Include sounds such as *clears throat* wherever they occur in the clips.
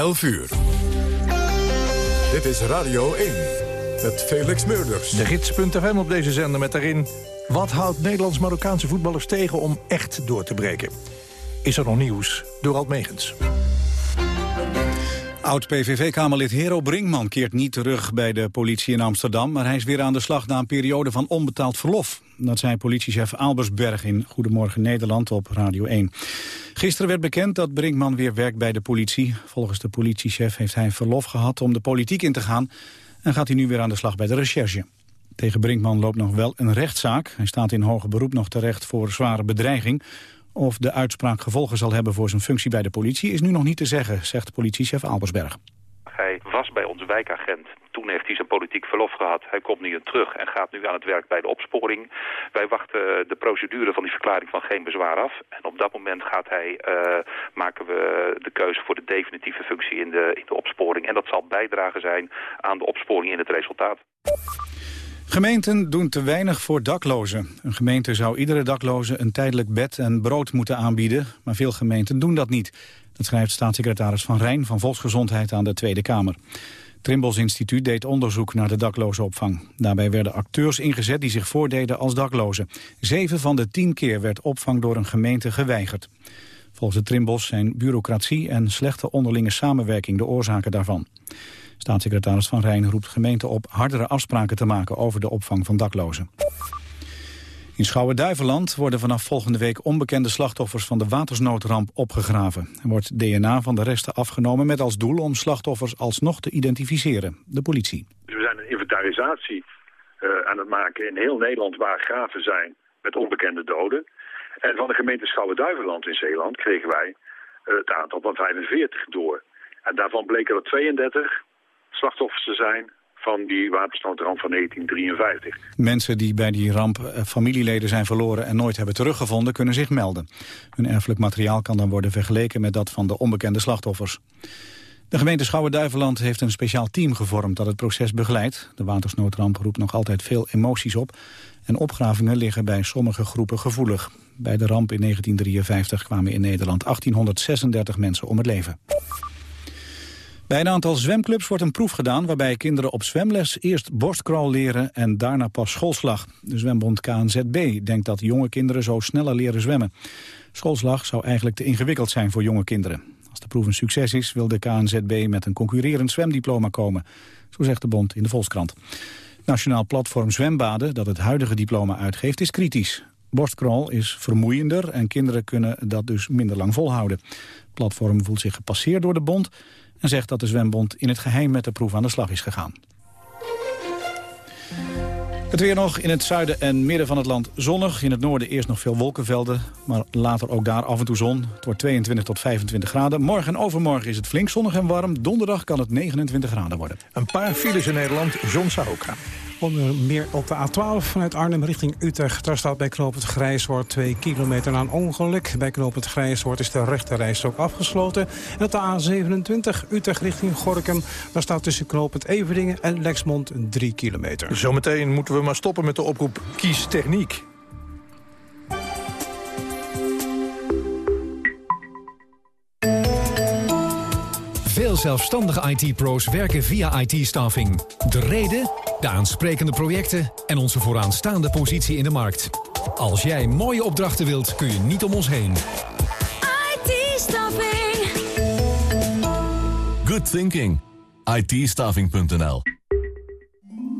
11 uur. Dit is Radio 1 met Felix Meurders. De gids.fm op deze zender met daarin... wat houdt Nederlands-Marokkaanse voetballers tegen om echt door te breken? Is er nog nieuws? Door Alt Megens. Oud-PVV-kamerlid Hero Brinkman keert niet terug bij de politie in Amsterdam... maar hij is weer aan de slag na een periode van onbetaald verlof. Dat zei politiechef Albersberg in Goedemorgen Nederland op Radio 1. Gisteren werd bekend dat Brinkman weer werkt bij de politie. Volgens de politiechef heeft hij verlof gehad om de politiek in te gaan... en gaat hij nu weer aan de slag bij de recherche. Tegen Brinkman loopt nog wel een rechtszaak. Hij staat in hoger beroep nog terecht voor zware bedreiging... Of de uitspraak gevolgen zal hebben voor zijn functie bij de politie... is nu nog niet te zeggen, zegt politiechef Albersberg. Hij was bij onze wijkagent. Toen heeft hij zijn politiek verlof gehad. Hij komt nu terug en gaat nu aan het werk bij de opsporing. Wij wachten de procedure van die verklaring van geen bezwaar af. En op dat moment gaat hij, uh, maken we de keuze voor de definitieve functie in de, in de opsporing. En dat zal bijdragen zijn aan de opsporing in het resultaat. Gemeenten doen te weinig voor daklozen. Een gemeente zou iedere dakloze een tijdelijk bed en brood moeten aanbieden, maar veel gemeenten doen dat niet. Dat schrijft staatssecretaris Van Rijn van Volksgezondheid aan de Tweede Kamer. Trimbos Instituut deed onderzoek naar de daklozenopvang. Daarbij werden acteurs ingezet die zich voordeden als daklozen. Zeven van de tien keer werd opvang door een gemeente geweigerd. Volgens het Trimbos zijn bureaucratie en slechte onderlinge samenwerking de oorzaken daarvan. Staatssecretaris Van Rijn roept gemeenten op hardere afspraken te maken over de opvang van daklozen. In Schouwen-Duiveland worden vanaf volgende week onbekende slachtoffers van de watersnoodramp opgegraven. Er wordt DNA van de resten afgenomen met als doel om slachtoffers alsnog te identificeren. De politie. Dus we zijn een inventarisatie uh, aan het maken in heel Nederland waar graven zijn met onbekende doden. En van de gemeente Schouwen-Duiveland in Zeeland kregen wij uh, het aantal van 45 door. En daarvan bleken er 32 slachtoffers te zijn van die watersnoodramp van 1953. Mensen die bij die ramp eh, familieleden zijn verloren en nooit hebben teruggevonden kunnen zich melden. Hun erfelijk materiaal kan dan worden vergeleken met dat van de onbekende slachtoffers. De gemeente Schouwen-Duiveland heeft een speciaal team gevormd dat het proces begeleidt. De watersnoodramp roept nog altijd veel emoties op. En opgravingen liggen bij sommige groepen gevoelig. Bij de ramp in 1953 kwamen in Nederland 1836 mensen om het leven. Bij een aantal zwemclubs wordt een proef gedaan... waarbij kinderen op zwemles eerst borstcrawl leren en daarna pas schoolslag. De zwembond KNZB denkt dat jonge kinderen zo sneller leren zwemmen. Schoolslag zou eigenlijk te ingewikkeld zijn voor jonge kinderen. Als de proef een succes is, wil de KNZB met een concurrerend zwemdiploma komen. Zo zegt de bond in de Volkskrant. Nationaal Platform Zwembaden, dat het huidige diploma uitgeeft, is kritisch. Borstcrawl is vermoeiender en kinderen kunnen dat dus minder lang volhouden. Het platform voelt zich gepasseerd door de bond en zegt dat de zwembond in het geheim met de proef aan de slag is gegaan. Het weer nog in het zuiden en midden van het land zonnig. In het noorden eerst nog veel wolkenvelden, maar later ook daar af en toe zon. Het wordt 22 tot 25 graden. Morgen en overmorgen is het flink zonnig en warm. Donderdag kan het 29 graden worden. Een paar files in Nederland, John Sahoka. Onder meer op de A12 vanuit Arnhem richting Utrecht. Daar staat bij knooppunt Grijshoort 2 kilometer na een ongeluk. Bij knooppunt Grijshoort is de rechterrijstrook afgesloten. En op de A27 Utrecht richting Gorkum. Daar staat tussen knooppunt Everdingen en Lexmond 3 kilometer. Zometeen moeten we maar stoppen met de oproep Kies Techniek. Veel zelfstandige IT-pro's werken via IT-staffing. De reden, de aansprekende projecten en onze vooraanstaande positie in de markt. Als jij mooie opdrachten wilt, kun je niet om ons heen. IT-staffing. Good thinking. it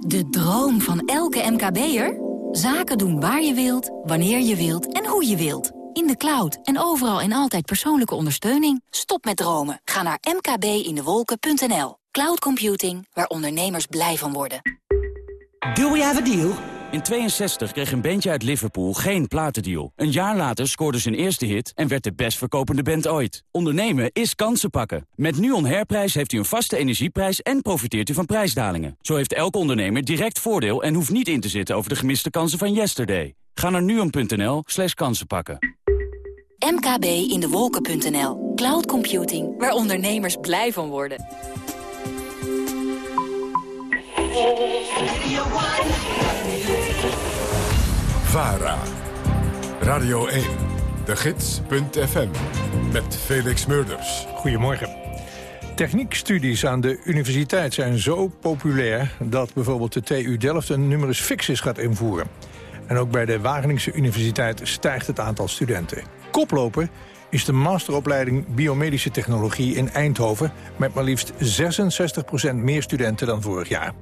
De droom van elke MKB'er? Zaken doen waar je wilt, wanneer je wilt en hoe je wilt. In de cloud en overal en altijd persoonlijke ondersteuning. Stop met dromen. Ga naar mkbindewolken.nl. Cloud computing, waar ondernemers blij van worden. Do we have a deal? In 62 kreeg een bandje uit Liverpool geen platendeal. Een jaar later scoorde zijn eerste hit en werd de best verkopende band ooit. Ondernemen is kansen pakken. Met NUON Herprijs heeft u een vaste energieprijs en profiteert u van prijsdalingen. Zo heeft elke ondernemer direct voordeel en hoeft niet in te zitten over de gemiste kansen van yesterday. Ga naar nuon.nl slash kansenpakken. mkbindewolken.nl. Cloud computing, waar ondernemers blij van worden. VARA. Radio 1. De Gids.fm. Met Felix Murders. Goedemorgen. Techniekstudies aan de universiteit zijn zo populair... dat bijvoorbeeld de TU Delft een numerus fixus gaat invoeren. En ook bij de Wageningse Universiteit stijgt het aantal studenten. Koploper is de masteropleiding Biomedische Technologie in Eindhoven... met maar liefst 66% meer studenten dan vorig jaar.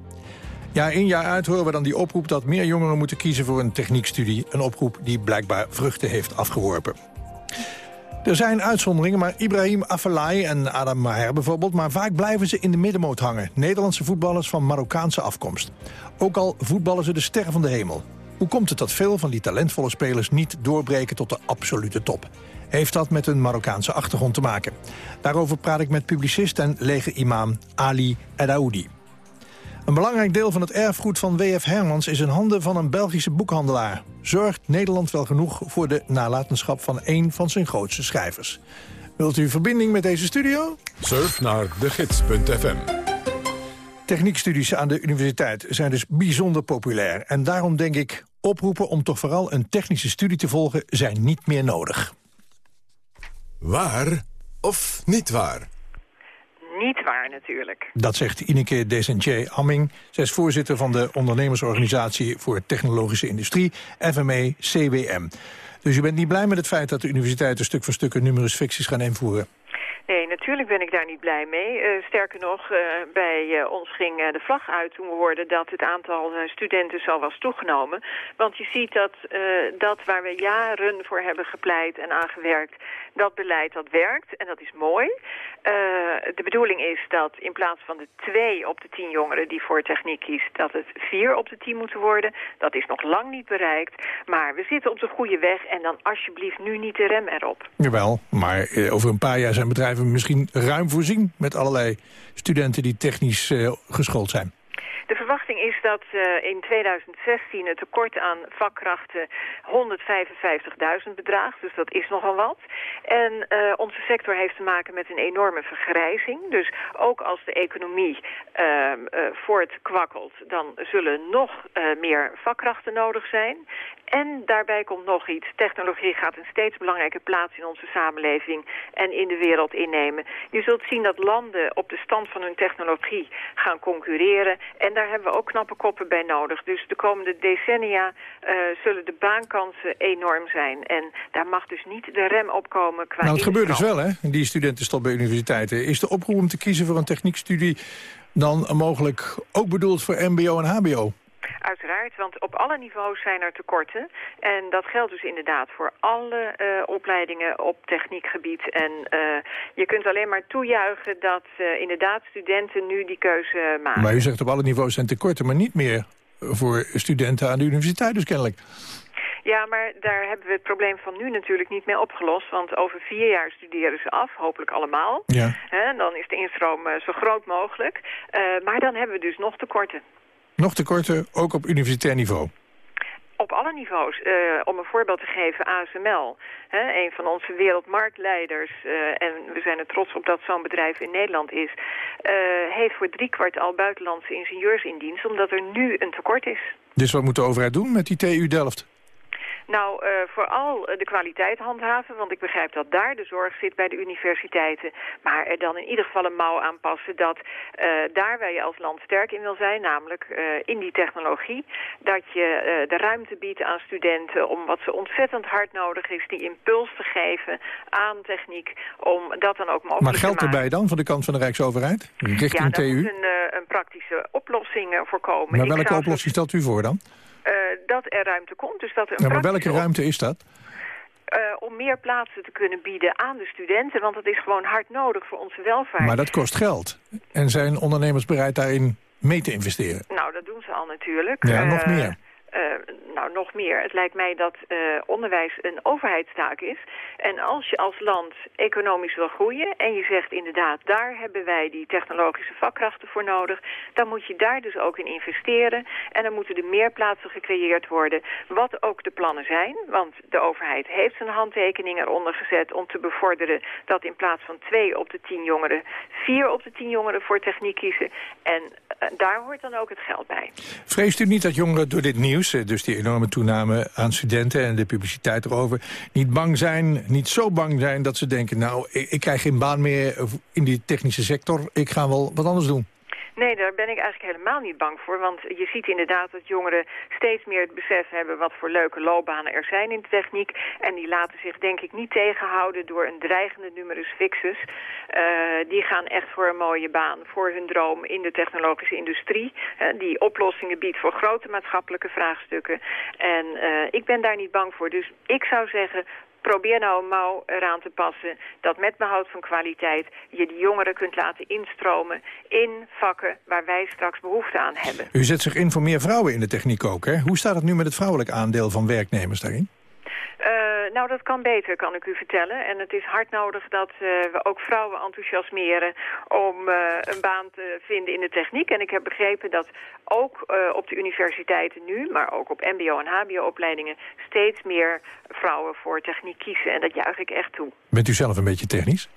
Jaar in jaar uit horen we dan die oproep dat meer jongeren moeten kiezen voor een techniekstudie. Een oproep die blijkbaar vruchten heeft afgeworpen. Er zijn uitzonderingen, maar Ibrahim Afellay en Adam Maher bijvoorbeeld... maar vaak blijven ze in de middenmoot hangen. Nederlandse voetballers van Marokkaanse afkomst. Ook al voetballen ze de sterren van de hemel. Hoe komt het dat veel van die talentvolle spelers niet doorbreken tot de absolute top? Heeft dat met een Marokkaanse achtergrond te maken? Daarover praat ik met publicist en leger-imam Ali Edaoudi. Een belangrijk deel van het erfgoed van W.F. Hermans is in handen van een Belgische boekhandelaar. Zorgt Nederland wel genoeg voor de nalatenschap van een van zijn grootste schrijvers? Wilt u verbinding met deze studio? Surf naar degids.fm. Techniekstudies aan de universiteit zijn dus bijzonder populair. En daarom denk ik, oproepen om toch vooral een technische studie te volgen... zijn niet meer nodig. Waar of niet waar? Niet waar natuurlijk. Dat zegt Ineke Desentier Hamming. Zij is voorzitter van de ondernemersorganisatie voor technologische industrie, FME CWM. Dus u bent niet blij met het feit dat de universiteiten stuk voor stuk een numerus ficties gaan invoeren? Nee, natuurlijk ben ik daar niet blij mee. Uh, sterker nog, uh, bij uh, ons ging de vlag uit toen we hoorden dat het aantal studenten zo was toegenomen. Want je ziet dat dat waar we jaren voor hebben gepleit en aangewerkt, dat beleid dat werkt en dat is mooi. de bedoeling is dat in plaats van de twee op de tien jongeren die voor techniek kiest, dat het vier op de tien moeten worden. Dat is nog lang niet bereikt, maar we zitten op de goede weg en dan alsjeblieft nu niet de rem erop. Jawel, maar over een paar jaar zijn bedrijven misschien ruim voorzien... met allerlei studenten die technisch uh, geschoold zijn? De verwachting is dat uh, in 2016 het tekort aan vakkrachten 155.000 bedraagt. Dus dat is nogal wat. En uh, onze sector heeft te maken met een enorme vergrijzing. Dus ook als de economie uh, voortkwakkelt, dan zullen nog meer vakkrachten nodig zijn. En daarbij komt nog iets. Technologie gaat een steeds belangrijke plaats in onze samenleving en in de wereld innemen. Je zult zien dat landen op de stand van hun technologie gaan concurreren. En daar hebben we ook knappe koppen bij nodig. Dus de komende decennia uh, zullen de baankansen enorm zijn. En daar mag dus niet de rem op komen qua Nou, het gebeurt dus wel, hè? Die studentenstop bij universiteiten. Is de oproep om te kiezen voor een techniekstudie dan mogelijk ook bedoeld voor mbo en hbo? Uiteraard, want op alle niveaus zijn er tekorten. En dat geldt dus inderdaad voor alle uh, opleidingen op techniekgebied. En uh, je kunt alleen maar toejuichen dat uh, inderdaad studenten nu die keuze maken. Maar u zegt op alle niveaus zijn tekorten, maar niet meer voor studenten aan de universiteit dus kennelijk. Ja, maar daar hebben we het probleem van nu natuurlijk niet mee opgelost. Want over vier jaar studeren ze af, hopelijk allemaal. Ja. En dan is de instroom zo groot mogelijk. Uh, maar dan hebben we dus nog tekorten. Nog tekorten, ook op universitair niveau? Op alle niveaus. Uh, om een voorbeeld te geven, ASML, hè, een van onze wereldmarktleiders... Uh, en we zijn er trots op dat zo'n bedrijf in Nederland is... Uh, heeft voor driekwart al buitenlandse ingenieurs in dienst... omdat er nu een tekort is. Dus wat moet de overheid doen met die TU Delft? Nou, uh, vooral de kwaliteit handhaven, want ik begrijp dat daar de zorg zit bij de universiteiten. Maar er dan in ieder geval een mouw aanpassen dat uh, daar waar je als land sterk in wil zijn, namelijk uh, in die technologie, dat je de ruimte biedt aan studenten om wat ze ontzettend hard nodig is, die impuls te geven aan techniek, om dat dan ook mogelijk maar geld te maken. erbij dan van de kant van de Rijksoverheid? Richting ja, TU? moet een, een praktische oplossing voorkomen. Maar welke oplossing stelt u voor dan? Uh, dat er ruimte komt. Dus dat er een ja, maar welke ruimte is dat? Uh, om meer plaatsen te kunnen bieden aan de studenten. Want dat is gewoon hard nodig voor onze welvaart. Maar dat kost geld. En zijn ondernemers bereid daarin mee te investeren? Nou, dat doen ze al natuurlijk. Ja, uh, nog meer. Uh, nou, nog meer. Het lijkt mij dat uh, onderwijs een overheidstaak is. En als je als land economisch wil groeien... en je zegt inderdaad, daar hebben wij die technologische vakkrachten voor nodig... dan moet je daar dus ook in investeren. En dan moeten er meer plaatsen gecreëerd worden. Wat ook de plannen zijn. Want de overheid heeft zijn handtekening eronder gezet... om te bevorderen dat in plaats van twee op de tien jongeren... vier op de tien jongeren voor techniek kiezen. En daar hoort dan ook het geld bij. Vreest u niet dat jongeren door dit nieuws, eh, dus die enorme toename aan studenten en de publiciteit erover, niet bang zijn, niet zo bang zijn dat ze denken, nou, ik, ik krijg geen baan meer in die technische sector, ik ga wel wat anders doen? Nee, daar ben ik eigenlijk helemaal niet bang voor. Want je ziet inderdaad dat jongeren steeds meer het besef hebben... wat voor leuke loopbanen er zijn in de techniek. En die laten zich denk ik niet tegenhouden door een dreigende numerus fixus. Uh, die gaan echt voor een mooie baan, voor hun droom in de technologische industrie. Die oplossingen biedt voor grote maatschappelijke vraagstukken. En uh, ik ben daar niet bang voor. Dus ik zou zeggen, probeer nou mouw eraan te passen... dat met behoud van kwaliteit je die jongeren kunt laten instromen... in vakken waar wij straks behoefte aan hebben. U zet zich in voor meer vrouwen in de techniek ook, hè? Hoe staat het nu met het vrouwelijk aandeel van werknemers daarin? Uh, nou, dat kan beter, kan ik u vertellen. En het is hard nodig dat uh, we ook vrouwen enthousiasmeren om uh, een baan te vinden in de techniek. En ik heb begrepen dat ook op de universiteiten nu, maar ook op mbo- en hbo-opleidingen... steeds meer vrouwen voor techniek kiezen. En dat juich ik echt toe. Bent u zelf een beetje technisch?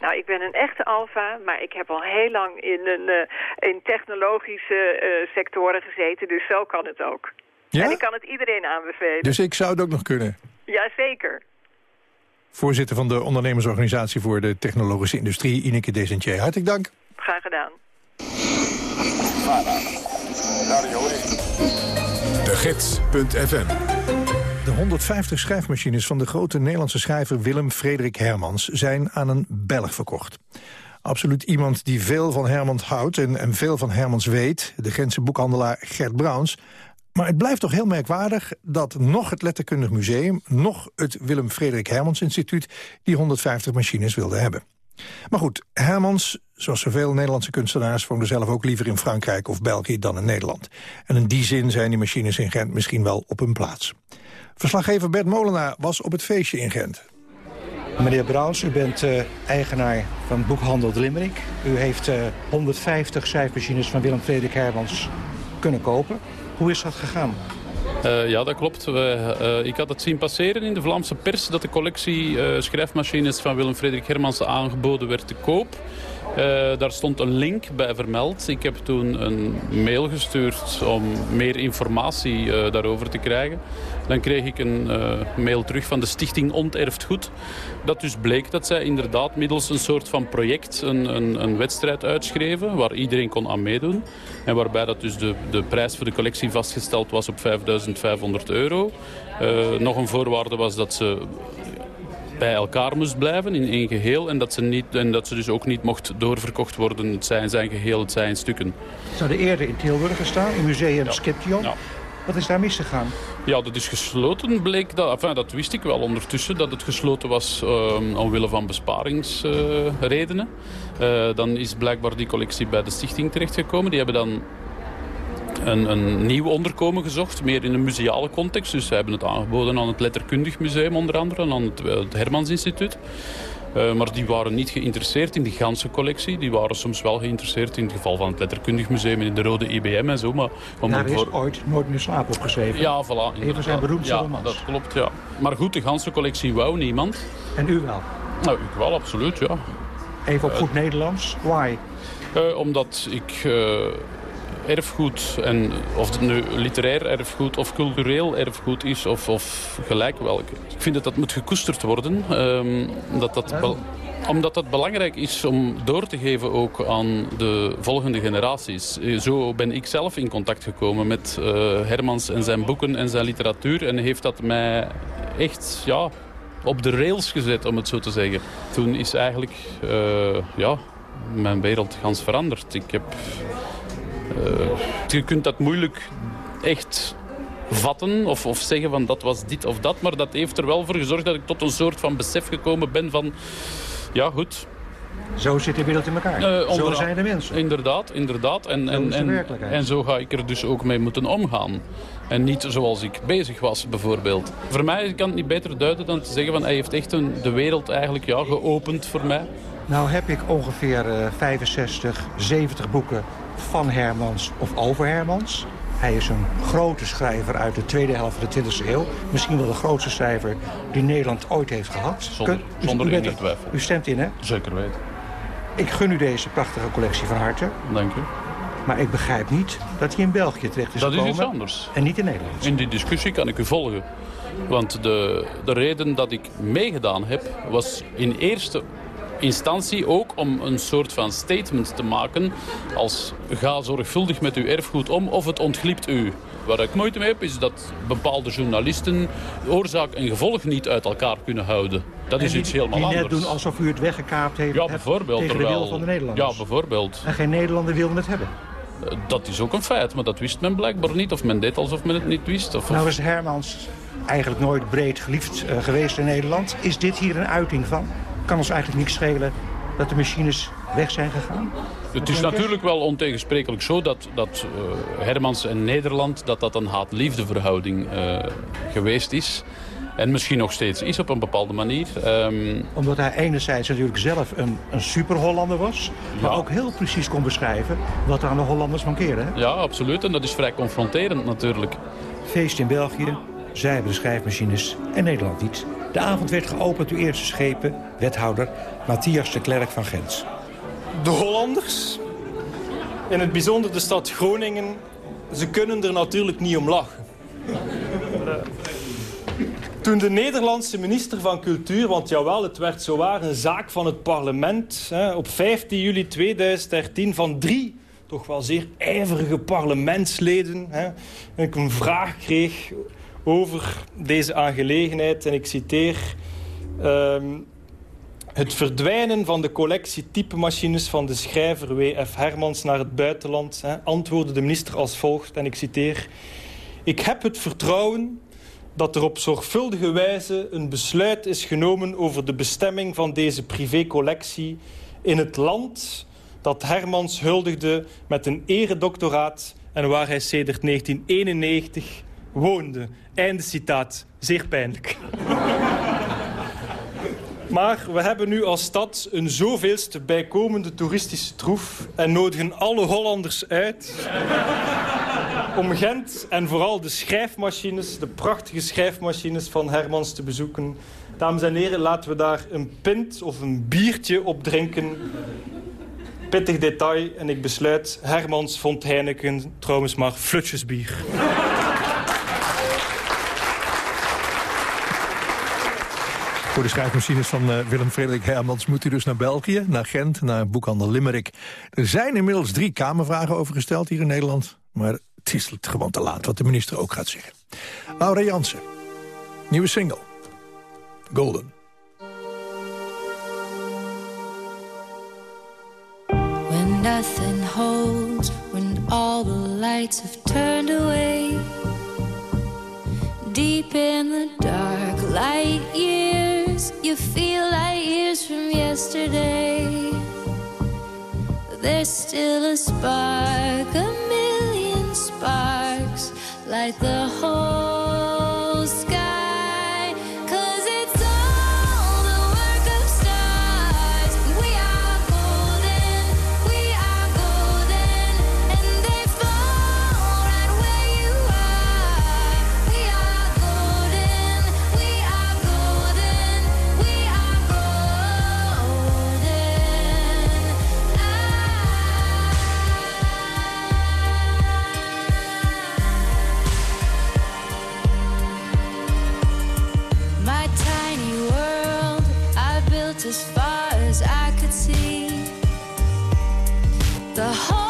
Nou, ik ben een echte alfa, maar ik heb al heel lang in, een, in technologische sectoren gezeten. Dus zo kan het ook. Ja? En ik kan het iedereen aanbevelen. Dus ik zou het ook nog kunnen? Jazeker. Voorzitter van de ondernemersorganisatie voor de technologische industrie, Ineke Desentier. Hartelijk dank. Graag gedaan. De Gids.fm De 150 schrijfmachines van de grote Nederlandse schrijver Willem Frederik Hermans zijn aan een Belg verkocht. Absoluut iemand die veel van Hermans houdt en, en veel van Hermans weet, de Gentse boekhandelaar Gert Browns, maar het blijft toch heel merkwaardig dat nog het Letterkundig Museum... nog het Willem Frederik Hermans Instituut die 150 machines wilden hebben. Maar goed, Hermans, zoals zoveel Nederlandse kunstenaars... woonde zelf ook liever in Frankrijk of België dan in Nederland. En in die zin zijn die machines in Gent misschien wel op hun plaats. Verslaggever Bert Molenaar was op het feestje in Gent. Meneer Brouws, u bent uh, eigenaar van boekhandel De. U heeft uh, 150 schrijfmachines van Willem Frederik Hermans kunnen kopen. Hoe is dat gegaan? Uh, ja, dat klopt. We, uh, ik had het zien passeren in de Vlaamse pers... dat de collectie schrijfmachines van Willem Frederik Hermans aangeboden werd te koop. Daar stond een link bij vermeld. Ik heb toen een mail gestuurd om meer informatie daarover te krijgen. Dan kreeg ik een mail terug van de stichting Onterfd Goed. Dat dus bleek dat zij inderdaad middels een soort van project een, een, een wedstrijd uitschreven... waar iedereen kon aan meedoen. En waarbij dat dus de, de prijs voor de collectie vastgesteld was op 5500 euro. Nog een voorwaarde was dat ze bij elkaar moest blijven in één geheel. En dat ze, niet, en dat ze dus ook niet mocht doorverkocht worden. Het zijn zijn geheel, het zijn stukken. Zou de eerder in Tilburg gestaan, in museum ja. Skeption. Ja. Wat is daar misgegaan? Ja, dat is gesloten, bleek dat. Enfin, dat wist ik wel ondertussen, dat het gesloten was um, omwille van besparingsredenen. Uh, uh, dan is blijkbaar die collectie bij de stichting terechtgekomen. Die hebben dan een, een nieuw onderkomen gezocht, meer in een museale context. Dus ze hebben het aangeboden aan het Letterkundig Museum onder andere, aan het, het Hermans Instituut. Uh, maar die waren niet geïnteresseerd in die ganse collectie. Die waren soms wel geïnteresseerd in het geval van het Letterkundig Museum en in de Rode IBM en zo. Maar om Daar is ooit Nooit meer slaap opgeschreven. Ja, voilà. Even zijn beroemdste ja, romans. dat klopt, ja. Maar goed, de ganse collectie wou niemand. En u wel? Nou, ik wel, absoluut, ja. Even op goed uh, Nederlands, why? Uh, omdat ik erfgoed, en of het nu literair erfgoed of cultureel erfgoed is, of, of gelijk welke. Ik vind dat dat moet gekoesterd worden. Um, dat dat omdat dat belangrijk is om door te geven ook aan de volgende generaties. Zo ben ik zelf in contact gekomen met uh, Hermans en zijn boeken en zijn literatuur. En heeft dat mij echt ja, op de rails gezet, om het zo te zeggen. Toen is eigenlijk uh, ja, mijn wereld gans veranderd. Ik heb je kunt dat moeilijk echt vatten of, of zeggen van dat was dit of dat. Maar dat heeft er wel voor gezorgd dat ik tot een soort van besef gekomen ben van... Ja, goed. Zo zit de wereld in elkaar. Uh, zo zijn de mensen. Inderdaad, inderdaad. En, en, en, en zo ga ik er dus ook mee moeten omgaan. En niet zoals ik bezig was, bijvoorbeeld. Voor mij kan het niet beter duiden dan te zeggen van hij heeft echt een, de wereld eigenlijk ja, geopend voor mij. Nou heb ik ongeveer uh, 65, 70 boeken van Hermans of over Hermans. Hij is een grote schrijver uit de tweede helft van de 20e eeuw. Misschien wel de grootste schrijver die Nederland ooit heeft gehad. Zonder, zonder enige twijfel. U stemt in, hè? Zeker weten. Ik gun u deze prachtige collectie van harte. Dank u. Maar ik begrijp niet dat hij in België terecht is dat gekomen. Dat is iets anders. En niet in Nederland. In die discussie kan ik u volgen. Want de, de reden dat ik meegedaan heb, was in eerste instantie ook om een soort van statement te maken als ga zorgvuldig met uw erfgoed om of het ontglipt u. Waar ik moeite mee heb is dat bepaalde journalisten oorzaak en gevolg niet uit elkaar kunnen houden. Dat is die, iets helemaal die anders. net doen alsof u het weggekaapt heeft ja, bijvoorbeeld, tegen de wil van de Nederlanders. Ja, bijvoorbeeld. En geen Nederlander wilde het hebben. Dat is ook een feit, maar dat wist men blijkbaar niet. Of men deed alsof men het niet wist. Of, nou is Hermans eigenlijk nooit breed geliefd uh, geweest in Nederland. Is dit hier een uiting van? Kan ons eigenlijk niks schelen dat de machines weg zijn gegaan? Het is natuurlijk wel ontegensprekelijk zo dat, dat uh, Hermans en Nederland... dat dat een haat-liefde verhouding uh, geweest is. En misschien nog steeds is op een bepaalde manier. Um, Omdat hij enerzijds natuurlijk zelf een, een super-Hollander was... maar ja. ook heel precies kon beschrijven wat er aan de Hollanders mankeerde. Ja, absoluut. En dat is vrij confronterend natuurlijk. Feest in België, zij hebben de schrijfmachines en Nederland niet. De avond werd geopend door eerste schepen, wethouder Matthias de Klerk van Gens. De Hollanders, in het bijzonder de stad Groningen, ze kunnen er natuurlijk niet om lachen. Toen de Nederlandse minister van Cultuur, want jawel, het werd zowaar een zaak van het parlement... Hè, op 15 juli 2013 van drie toch wel zeer ijverige parlementsleden... Hè, een vraag kreeg over deze aangelegenheid. En ik citeer... Um, het verdwijnen van de collectie typemachines van de schrijver W.F. Hermans naar het buitenland... Hè, antwoordde de minister als volgt, en ik citeer... Ik heb het vertrouwen dat er op zorgvuldige wijze een besluit is genomen... over de bestemming van deze privécollectie in het land... dat Hermans huldigde met een eredoctoraat... en waar hij sedert 1991 woonde. Einde citaat. Zeer pijnlijk. Maar we hebben nu als stad een zoveelste bijkomende toeristische troef... en nodigen alle Hollanders uit om Gent en vooral de schrijfmachines... de prachtige schrijfmachines van Hermans te bezoeken. Dames en heren, laten we daar een pint of een biertje op drinken. Pittig detail en ik besluit Hermans vond Heineken trouwens maar flutjesbier. Voor de schrijfmachines van uh, Willem Frederik Hermans moet u dus naar België, naar Gent, naar boekhandel Limerick. Er zijn inmiddels drie Kamervragen over gesteld hier in Nederland. Maar het is gewoon te laat, wat de minister ook gaat zeggen. Laura Jansen, nieuwe single, Golden. When nothing holds, when all the lights have turned away Deep in the dark, light years You feel like years from yesterday There's still a spark, a million sparks Light the whole The whole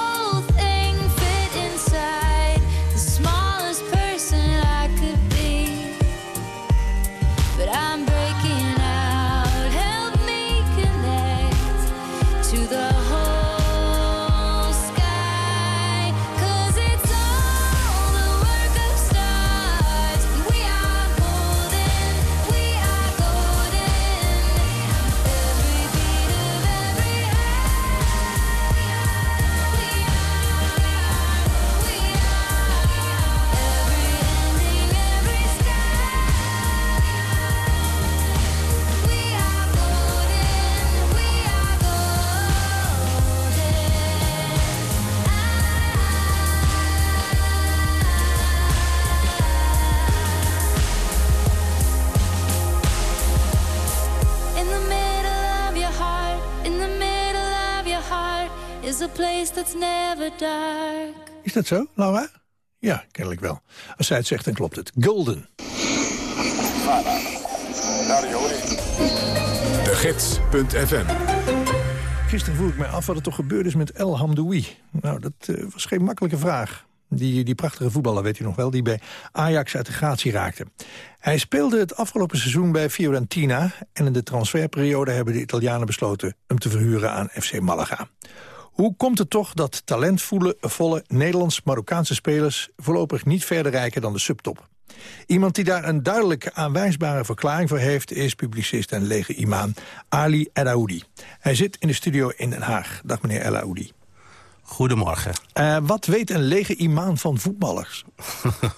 dat zo, Laura? Ja, kennelijk wel. Als zij het zegt, dan klopt het. Golden. De Gids.fm Gisteren vroeg ik mij af wat er toch gebeurd is met El Hamdoui. Nou, dat eh, was geen makkelijke vraag. Die, die prachtige voetballer, weet u nog wel, die bij Ajax uit de gratie raakte. Hij speelde het afgelopen seizoen bij Fiorentina... en in de transferperiode hebben de Italianen besloten hem te verhuren aan FC Malaga. Hoe komt het toch dat talentvolle Nederlands-Marokkaanse spelers... voorlopig niet verder reiken dan de subtop? Iemand die daar een duidelijk aanwijsbare verklaring voor heeft... is publicist en lege imam Ali El Hij zit in de studio in Den Haag. Dag meneer El Aoudi. Goedemorgen. Uh, wat weet een lege imam van voetballers?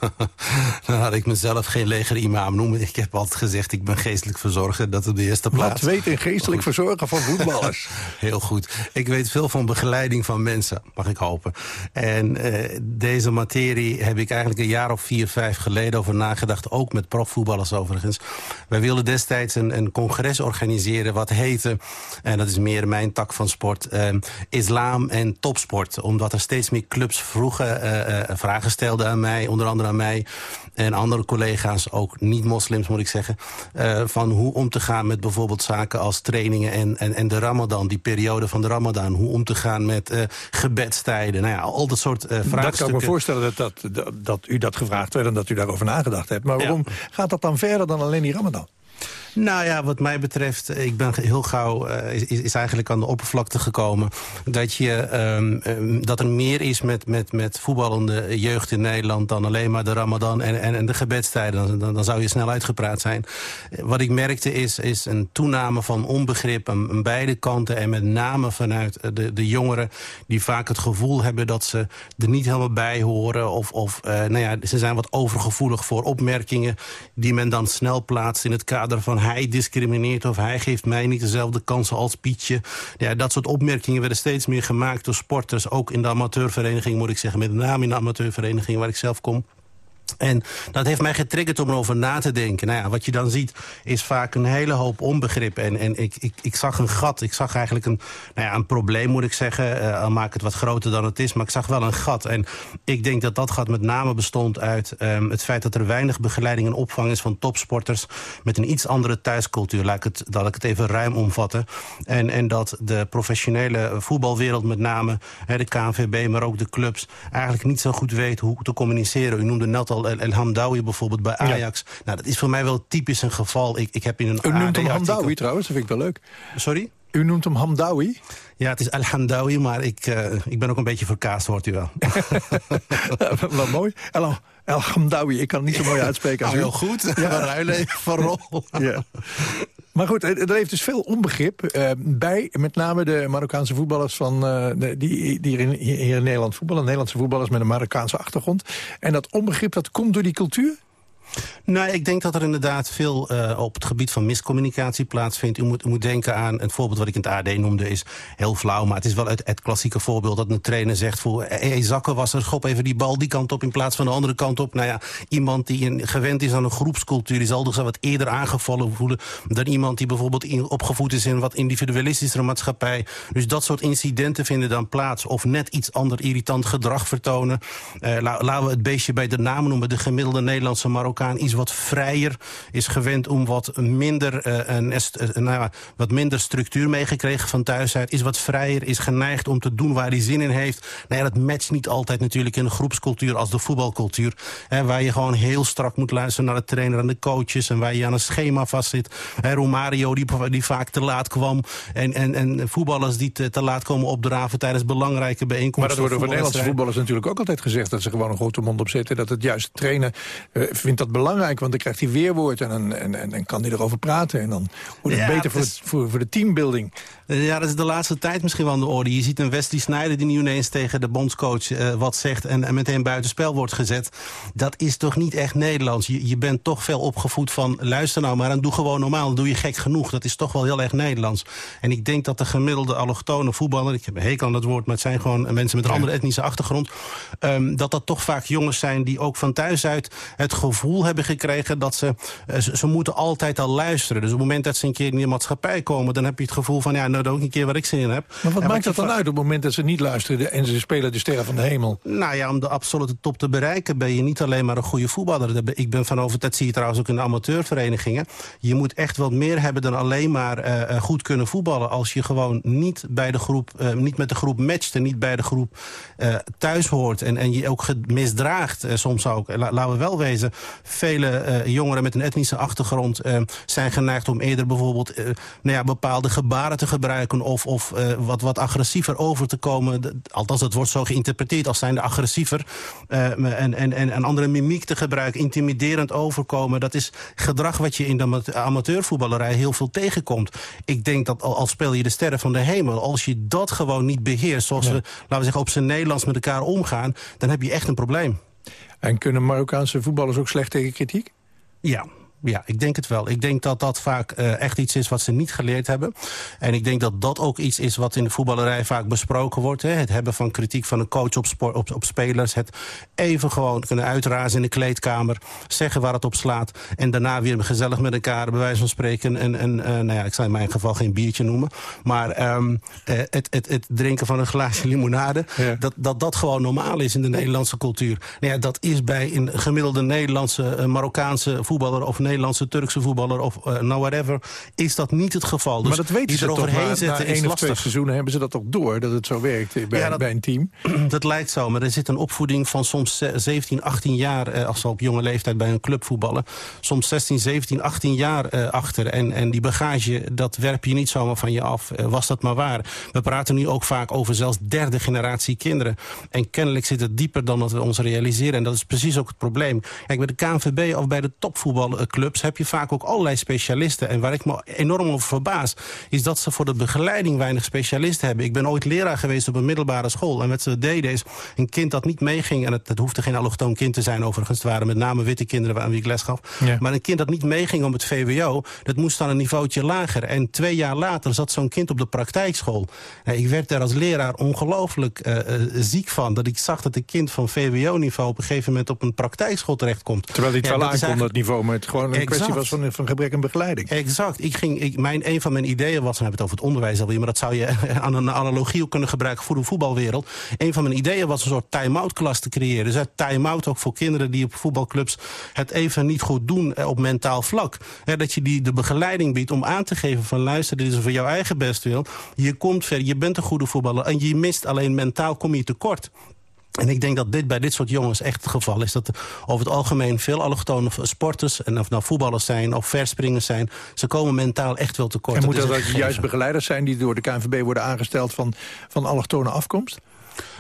*laughs* Dan had ik mezelf geen leger imam noemen. Ik heb altijd gezegd, ik ben geestelijk verzorger. Dat op de eerste plaats. Wat weet een geestelijk verzorger van voetballers? *laughs* Heel goed. Ik weet veel van begeleiding van mensen, mag ik hopen. En uh, deze materie heb ik eigenlijk een jaar of vier, vijf geleden over nagedacht. Ook met profvoetballers overigens. Wij wilden destijds een, een congres organiseren wat heette... en dat is meer mijn tak van sport... Uh, islam en topsport omdat er steeds meer clubs vroegen, uh, uh, vragen stelden aan mij. Onder andere aan mij en andere collega's, ook niet-moslims moet ik zeggen. Uh, van hoe om te gaan met bijvoorbeeld zaken als trainingen en, en, en de ramadan. Die periode van de ramadan. Hoe om te gaan met gebedstijden. Nou ja, al dat soort vraagstukken. Dat kan ik me voorstellen dat, dat, dat, dat, u dat gevraagd werd en dat u daarover nagedacht hebt. Maar waarom ja. gaat dat dan verder dan alleen die ramadan? Nou ja, wat mij betreft, ik ben heel gauw uh, is, is eigenlijk aan de oppervlakte gekomen. Dat, je, um, um, dat er meer is met, met, met voetballende jeugd in Nederland dan alleen maar de ramadan en, en, de gebedstijden. Dan, dan zou je snel uitgepraat zijn. Wat ik merkte is, is een toename van onbegrip aan, aan beide kanten. En met name vanuit de, de jongeren die vaak het gevoel hebben dat ze er niet helemaal bij horen. Of, of uh, nou ja, ze zijn wat overgevoelig voor opmerkingen die men dan snel plaatst in het kader van hij discrimineert of hij geeft mij niet dezelfde kansen als Pietje. Ja, dat soort opmerkingen werden steeds meer gemaakt door sporters. Ook in de amateurvereniging moet ik zeggen. Met name in de amateurvereniging waar ik zelf kom. En dat heeft mij getriggerd om erover na te denken. Nou ja, wat je dan ziet is vaak een hele hoop onbegrip. En, en ik, ik, ik zag een gat. Ik zag eigenlijk een, nou ja, een probleem, moet ik zeggen. Uh, al maak het wat groter dan het is. Maar ik zag wel een gat. En ik denk dat dat gat met name bestond uit um, het feit... dat er weinig begeleiding en opvang is van topsporters... met een iets andere thuiscultuur. Laat ik het, dat ik het even ruim omvatten. En, en dat de professionele voetbalwereld met name... De KNVB, maar ook de clubs... eigenlijk niet zo goed weet hoe te communiceren. U noemde net al El Hamdawi bijvoorbeeld bij Ajax. Ja. Nou, dat is voor mij wel typisch een geval. Ik, ik heb in een U noemt hem Hamdawi trouwens, dat vind ik wel leuk. Sorry? U noemt hem Hamdawi? Ja, het is El Hamdawi, maar ik, uh, ik ben ook een beetje verkaasd, hoort u wel. *laughs* Wat mooi. El, El Hamdawi, ik kan het niet zo mooi uitspreken als u. heel goed, ja. *laughs* we ruilen even van rol. ja. Maar goed, er heeft dus veel onbegrip uh, bij met name de Marokkaanse voetballers van, de, die, die hier in, hier in Nederland voetballen. Nederlandse voetballers met een Marokkaanse achtergrond. En dat onbegrip, dat komt door die cultuur? Nou, ik denk dat er inderdaad veel uh, op het gebied van miscommunicatie plaatsvindt. U moet, u moet denken aan, een voorbeeld wat ik in het AD noemde is heel flauw. Maar het is wel het, het klassieke voorbeeld dat een trainer zegt voor... Hé, hey, zakken was er, schop even die bal die kant op in plaats van de andere kant op. Nou ja, iemand die in, gewend is aan een groepscultuur... die zal zich wat eerder aangevallen voelen dan iemand die bijvoorbeeld in, opgevoed is... in wat individualistischere maatschappij. Dus dat soort incidenten vinden dan plaats. Of net iets ander irritant gedrag vertonen. Uh, la, laten we het beestje bij de naam noemen. De gemiddelde Nederlandse Marokkaan is wat vrijer, is gewend om wat minder, uh, een, uh, wat minder structuur meegekregen van thuis uit, is wat vrijer, is geneigd om te doen waar hij zin in heeft. Nou ja, dat matcht niet altijd natuurlijk in een groepscultuur als de voetbalcultuur, hè, waar je gewoon heel strak moet luisteren naar de trainer en de coaches en waar je aan een schema vastzit. Hè, Romario die, die vaak te laat kwam en, en, en voetballers die te, te laat komen opdraven tijdens belangrijke bijeenkomsten. Maar dat wordt over Nederlandse voetballers natuurlijk ook altijd gezegd, dat ze gewoon een grote mond op zetten, dat het juist trainen uh, vindt dat belangrijk, want dan krijgt hij weerwoord en dan, en, en, en kan hij erover praten. En dan wordt het ja, beter voor, is... voor, voor de teambuilding. Ja, dat is de laatste tijd misschien wel aan de orde. Je ziet een Wesley Sneijder die nu ineens tegen de bondscoach uh, wat zegt... En, en meteen buitenspel wordt gezet. Dat is toch niet echt Nederlands. Je, je bent toch veel opgevoed van... luister nou maar en doe gewoon normaal. Dan doe je gek genoeg. Dat is toch wel heel erg Nederlands. En ik denk dat de gemiddelde allochtone voetballer... ik heb een hekel aan dat woord, maar het zijn gewoon mensen met een andere etnische achtergrond... Um, dat dat toch vaak jongens zijn die ook van thuis uit het gevoel gevoel hebben gekregen dat ze, eh, ze, ze moeten altijd al luisteren. Dus op het moment dat ze een keer in de maatschappij komen... dan heb je het gevoel van, ja, nou dan ook een keer waar ik zin in heb. Maar wat En maakt dat dan uit op het moment dat ze niet luisteren... en ze spelen de sterren van de hemel? Nou ja, om de absolute top te bereiken ben je niet alleen maar een goede voetballer. Ik ben van over, dat zie je trouwens ook in de amateurverenigingen. Je moet echt wat meer hebben dan alleen maar eh, eh, goed kunnen voetballen. Als je gewoon niet, bij de groep, niet met de groep matcht en niet bij de groep eh, thuis hoort. En, en je ook misdraagt soms ook. La- laten we wel wezen, vele eh, jongeren met een etnische achtergrond... eh, zijn geneigd om eerder bijvoorbeeld eh, nou ja, bepaalde gebaren te gebruiken... of, of wat, wat agressiever over te komen. Althans, dat wordt zo geïnterpreteerd als zijnde agressiever. en, en, en een andere mimiek te gebruiken, intimiderend overkomen. Dat is gedrag wat je in de ama- amateurvoetballerij heel veel tegenkomt. Ik denk dat al, al speel je de sterren van de hemel... als je dat gewoon niet beheerst, zoals we, laten we zeggen, op zijn Nederlands met elkaar omgaan... dan heb je echt een probleem. En kunnen Marokkaanse voetballers ook slecht tegen kritiek? Ja, ja, ik denk het wel. Ik denk dat dat vaak eh, echt iets is wat ze niet geleerd hebben. En ik denk dat dat ook iets is wat in de voetballerij vaak besproken wordt. Hè. Het hebben van kritiek van een coach op, sport, op, op spelers. Het even gewoon kunnen uitrazen in de kleedkamer. Zeggen waar het op slaat. En daarna weer gezellig met elkaar, bij wijze van spreken... een, een, eh, nou ja, ik zal in mijn geval geen biertje noemen. Maar ehm, eh, het, het, het drinken van een glaasje *laughs* limonade... Dat, dat dat gewoon normaal is in de Nederlandse cultuur. Nou ja, dat is bij een gemiddelde Nederlandse, Marokkaanse voetballer... of Nederlandse, Turkse voetballer of eh nou whatever... is dat niet het geval. Dus maar dat weten die ze toch, eroverheen na, na zetten is één of twee seizoenen hebben ze dat toch door... dat het zo werkt eh, bij, Ja, dat- bij een team? *clears throat* Dat lijkt zo, maar er zit een opvoeding van soms eh, 17, 18 jaar... eh, als ze op jonge leeftijd bij een club voetballen. Soms 16, 17, 18 jaar eh, achter. En, en die bagage, dat werp je niet zomaar van je af. Was dat maar waar. We praten nu ook vaak over zelfs derde generatie kinderen. En kennelijk zit het dieper dan wat we ons realiseren. En dat is precies ook het probleem. Kijk, bij de KNVB of bij de topvoetbalclubs... heb je vaak ook allerlei specialisten. En waar ik me enorm over verbaas... is dat ze voor de begeleiding weinig specialisten hebben. Ik ben ooit leraar geweest op een middelbare school. En wat ze deden is een kind dat niet meeging... en het, het hoefde geen allochtoon kind te zijn overigens. Het waren met name witte kinderen aan wie ik les gaf. Ja. Maar een kind dat niet meeging om het VWO... dat moest dan een niveautje lager. En twee jaar later zat zo'n kind op de praktijkschool. Nou, ik werd daar als leraar ongelooflijk eh, eh, ziek van. Dat ik zag dat een kind van VWO-niveau... op een gegeven moment op een praktijkschool terechtkomt. Terwijl hij het Ja, wel aankomt, dat niveau... maar het gewoon een kwestie Exact. was van, van gebrek aan begeleiding. Exact. Ik ging, ik, mijn, een van mijn ideeën was, dan hebben we het over het onderwijs alweer... maar dat zou je *laughs* aan een analogie ook kunnen gebruiken voor de voetbalwereld. Een van mijn ideeën was een soort time-out klas te creëren. Dus time-out ook voor kinderen die op voetbalclubs het even niet goed doen eh, op mentaal vlak. Dat je die de begeleiding biedt om aan te geven van luister, dit is voor jouw eigen bestwil. Je komt ver, je bent een goede voetballer en je mist alleen mentaal kom je tekort. En ik denk dat dit bij dit soort jongens echt het geval is. Dat over het algemeen veel allochtone sporters... en of nou voetballers zijn of verspringers zijn... ze komen mentaal echt wel tekort. En moet is dat ook gegeven. juist begeleiders zijn... die door de KNVB worden aangesteld van, van allochtone afkomst?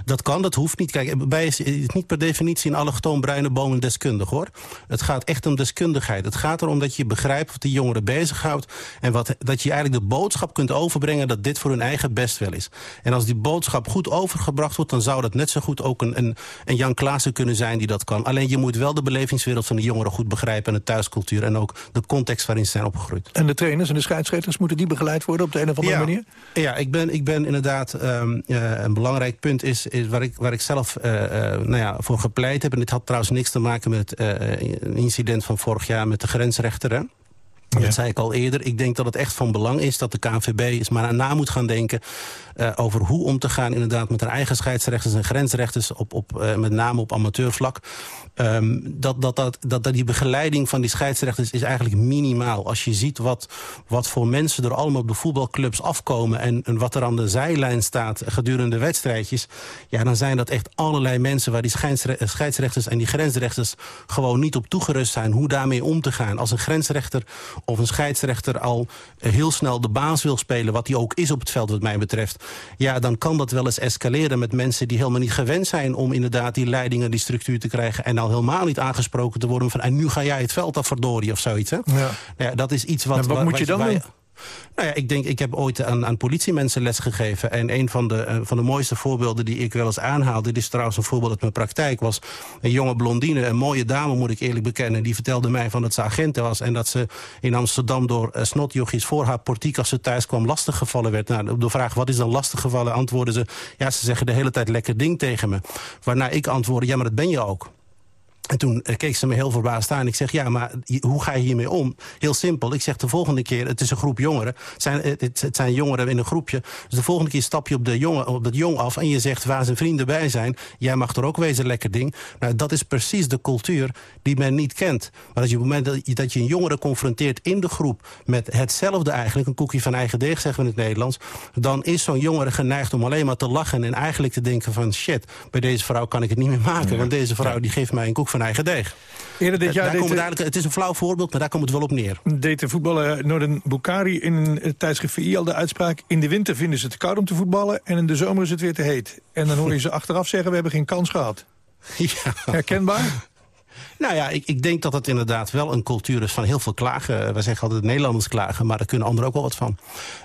Dat kan, dat hoeft niet. Kijk, bij is is niet per definitie een allochtoon bruine bomen deskundig, hoor. Het gaat echt om deskundigheid. Het gaat erom dat je begrijpt wat die jongeren bezighoudt... en wat, dat je eigenlijk de boodschap kunt overbrengen... dat dit voor hun eigen bestwil is. En als die boodschap goed overgebracht wordt... dan zou dat net zo goed ook een, een, een Jan Klaassen kunnen zijn die dat kan. Alleen je moet wel de belevingswereld van de jongeren goed begrijpen... en de thuiscultuur en ook de context waarin ze zijn opgegroeid. En de trainers en de scheidsrechters, moeten die begeleid worden op de een of andere ja. manier? Ja, ik ben, ik ben inderdaad... ehm, eh, een belangrijk punt is, is waar, ik, waar ik zelf eh, eh, nou ja, voor gepleit heb... en dit had trouwens niks te maken met eh, een incident van vorig jaar met de grensrechter... Hè? Dat zei ik al eerder. Ik denk dat het echt van belang is dat de KNVB eens maar na moet gaan denken... eh, over hoe om te gaan inderdaad met haar eigen scheidsrechters en grensrechters... Op, op, eh, met name op amateurvlak. Ehm, dat, dat, dat, dat, dat die begeleiding van die scheidsrechters is eigenlijk minimaal. Als je ziet wat, wat voor mensen er allemaal op de voetbalclubs afkomen... En, en wat er aan de zijlijn staat gedurende wedstrijdjes... ja, dan zijn dat echt allerlei mensen waar die scheidsre- scheidsrechters en die grensrechters... gewoon niet op toegerust zijn hoe daarmee om te gaan. Als een grensrechter of een scheidsrechter al eh, heel snel de baas wil spelen... wat hij ook is op het veld wat mij betreft... ja, dan kan dat wel eens escaleren met mensen die helemaal niet gewend zijn... om inderdaad die leiding en die structuur te krijgen... en al helemaal niet aangesproken te worden van... en nu ga jij het veld af, verdorie, of zoiets. Hè? Ja. Ja, dat is iets wat... En wat wa- moet je dan doen? Nou ja, ik denk, ik heb ooit aan, aan politiemensen lesgegeven. En een van de, eh, van de mooiste voorbeelden die ik wel eens aanhaal... dit is trouwens een voorbeeld uit mijn praktijk... was een jonge blondine, een mooie dame moet ik eerlijk bekennen... die vertelde mij van dat ze agenten was... en dat ze in Amsterdam door uh, voor haar portiek... als ze thuis kwam lastiggevallen werd. Nou, op de vraag wat is dan lastiggevallen antwoordde ze... ja, ze zeggen de hele tijd lekker ding tegen me. Waarna ik antwoordde, ja, maar dat ben je ook. En toen eh, keek ze me heel verbaasd aan. Ik zeg, ja, maar hoe ga je hiermee om? Heel simpel. Ik zeg, de volgende keer, het is een groep jongeren. Het zijn, het, het- zijn jongeren in een groepje. Dus de volgende keer stap je op, de jongen, op dat jong af... en je zegt, waar zijn vrienden bij zijn... jij mag er ook wezen, lekker ding. Nou, dat is precies de cultuur die men niet kent. Maar als je op het moment dat je, dat je een jongere confronteert in de groep... met hetzelfde eigenlijk, een koekje van eigen deeg, zeggen we in het Nederlands... dan is zo'n jongere geneigd om alleen maar te lachen... en eigenlijk te denken van, shit, bij deze vrouw kan ik het niet meer maken... want deze vrouw die geeft mij een koek van eigen deeg. Eerder dit Eh, jaar deed dadelijk, het is een flauw voorbeeld, maar daar komt het wel op neer. deed de voetballer Norden Bukhari in een tijdschrift VI al de uitspraak... in de winter vinden ze het te koud om te voetballen... en in de zomer is het weer te heet. En dan hoor je ze *laughs* achteraf zeggen, we hebben geen kans gehad. *laughs* Herkenbaar? *laughs* Nou ja, ik, ik denk dat het inderdaad wel een cultuur is van heel veel klagen. Wij zeggen altijd Nederlanders klagen, maar daar kunnen anderen ook wel wat van.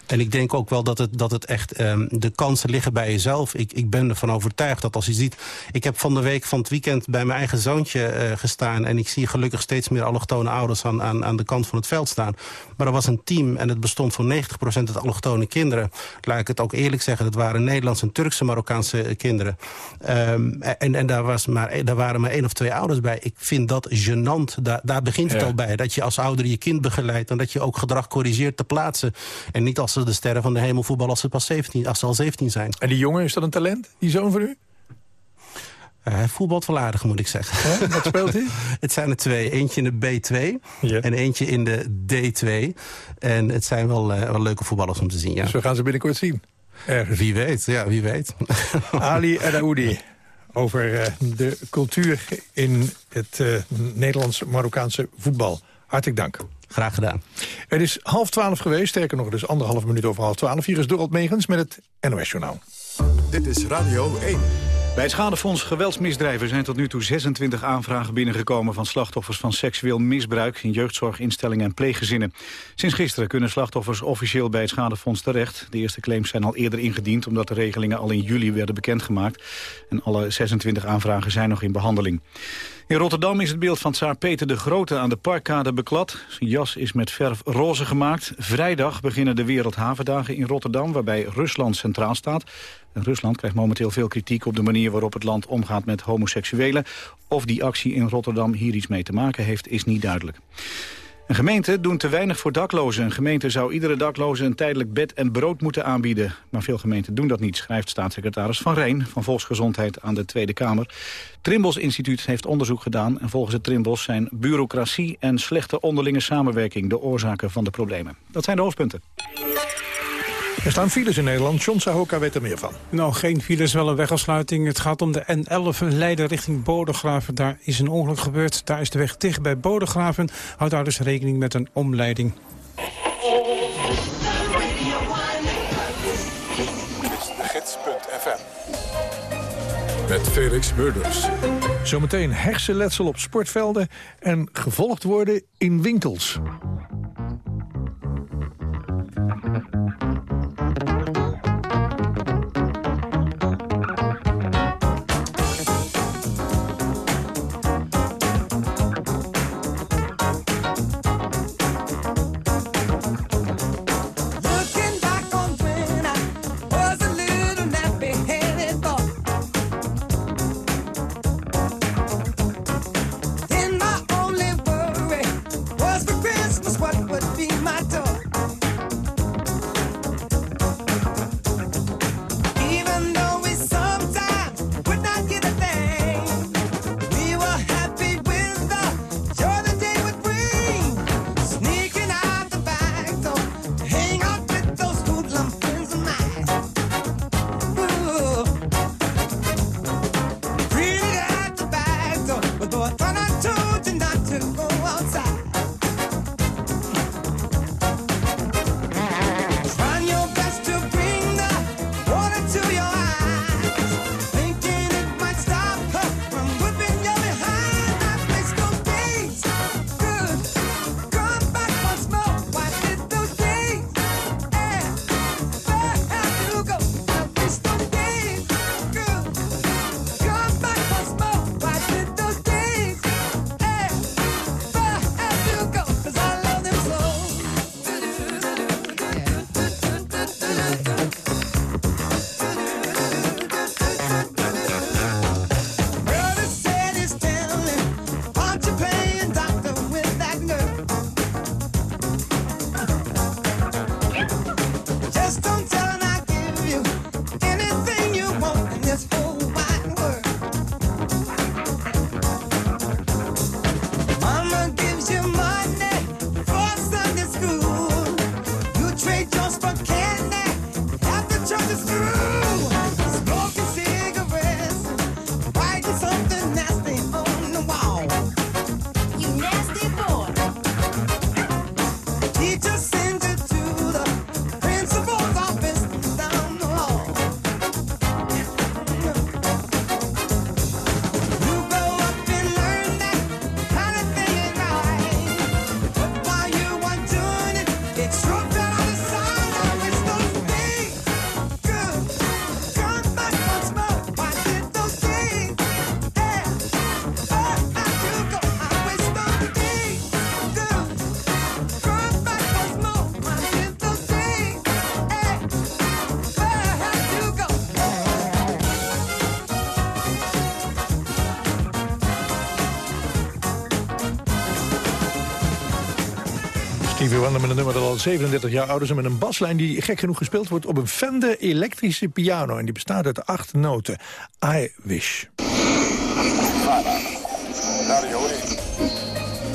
En ik denk ook wel dat het, dat het echt ehm, de kansen liggen bij jezelf. Ik, ik ben ervan overtuigd dat als je ziet... Ik heb van de week van het weekend bij mijn eigen zoontje eh, gestaan... en ik zie gelukkig steeds meer allochtone ouders aan, aan, aan de kant van het veld staan. Maar er was een team en het bestond voor 90% uit allochtone kinderen. Laat ik het ook eerlijk zeggen, het waren Nederlandse en Turkse Marokkaanse eh, kinderen. Ehm, en en daar, was maar, daar waren maar één of twee ouders bij. Ik vind dat gênant. Daar, daar begint het Ja. al bij. Dat je als ouder je kind begeleidt... en dat je ook gedrag corrigeert te plaatsen. En niet als ze de sterren van de hemel voetballen als ze, pas 17, als ze al 17 zijn. En die jongen, is dat een talent? Die zoon van u? Eh, hij voetbalt wel aardig, moet ik zeggen. Wat speelt hij? *laughs* het zijn er twee. Eentje in de B2 en eentje in de D2. En het zijn wel, eh, wel leuke voetballers om te zien, ja. Dus we gaan ze binnenkort zien. Wie weet, ja, wie weet. Ali Edaoudi *laughs* over eh, de cultuur in het eh, Nederlands-Marokkaanse voetbal. Hartelijk dank. Graag gedaan. Het is half twaalf geweest, sterker nog, dus anderhalf minuut over half twaalf. Hier is Dorot Megens met het NOS-journaal. Dit is Radio 1. Bij het Schadefonds Geweldsmisdrijven zijn tot nu toe 26 aanvragen binnengekomen van slachtoffers van seksueel misbruik in jeugdzorginstellingen en pleeggezinnen. Sinds gisteren kunnen slachtoffers officieel bij het Schadefonds terecht. De eerste claims zijn al eerder ingediend omdat de regelingen al in juli werden bekendgemaakt. En alle 26 aanvragen zijn nog in behandeling. In Rotterdam is het beeld van tsaar Peter de Grote aan de parkkade beklad. Zijn jas is met verf roze gemaakt. Vrijdag beginnen de Wereldhavendagen in Rotterdam, waarbij Rusland centraal staat. En Rusland krijgt momenteel veel kritiek op de manier waarop het land omgaat met homoseksuelen. Of die actie in Rotterdam hier iets mee te maken heeft, is niet duidelijk. Een gemeente doen te weinig voor daklozen. Een gemeente zou iedere dakloze een tijdelijk bed en brood moeten aanbieden. Maar veel gemeenten doen dat niet, schrijft staatssecretaris Van Rijn... van Volksgezondheid aan de Tweede Kamer. Trimbos Instituut heeft onderzoek gedaan... en volgens het Trimbos zijn bureaucratie en slechte onderlinge samenwerking... de oorzaken van de problemen. Dat zijn de hoofdpunten. Er staan files in Nederland. John Sahoka weet er meer van. Nou, geen files, wel een wegafsluiting. Het gaat om de N11 Leiden richting Bodegraven. Daar is een ongeluk gebeurd. Daar is de weg dicht bij Bodegraven. Houd daar dus rekening met een omleiding. Met Felix Murders. Zometeen hersenletsel op sportvelden en gevolgd worden in winkels. Stevie Wonder met een nummer dat al 37 jaar oud is... en met een baslijn die gek genoeg gespeeld wordt op een Fender elektrische piano. En die bestaat uit acht noten. I Wish.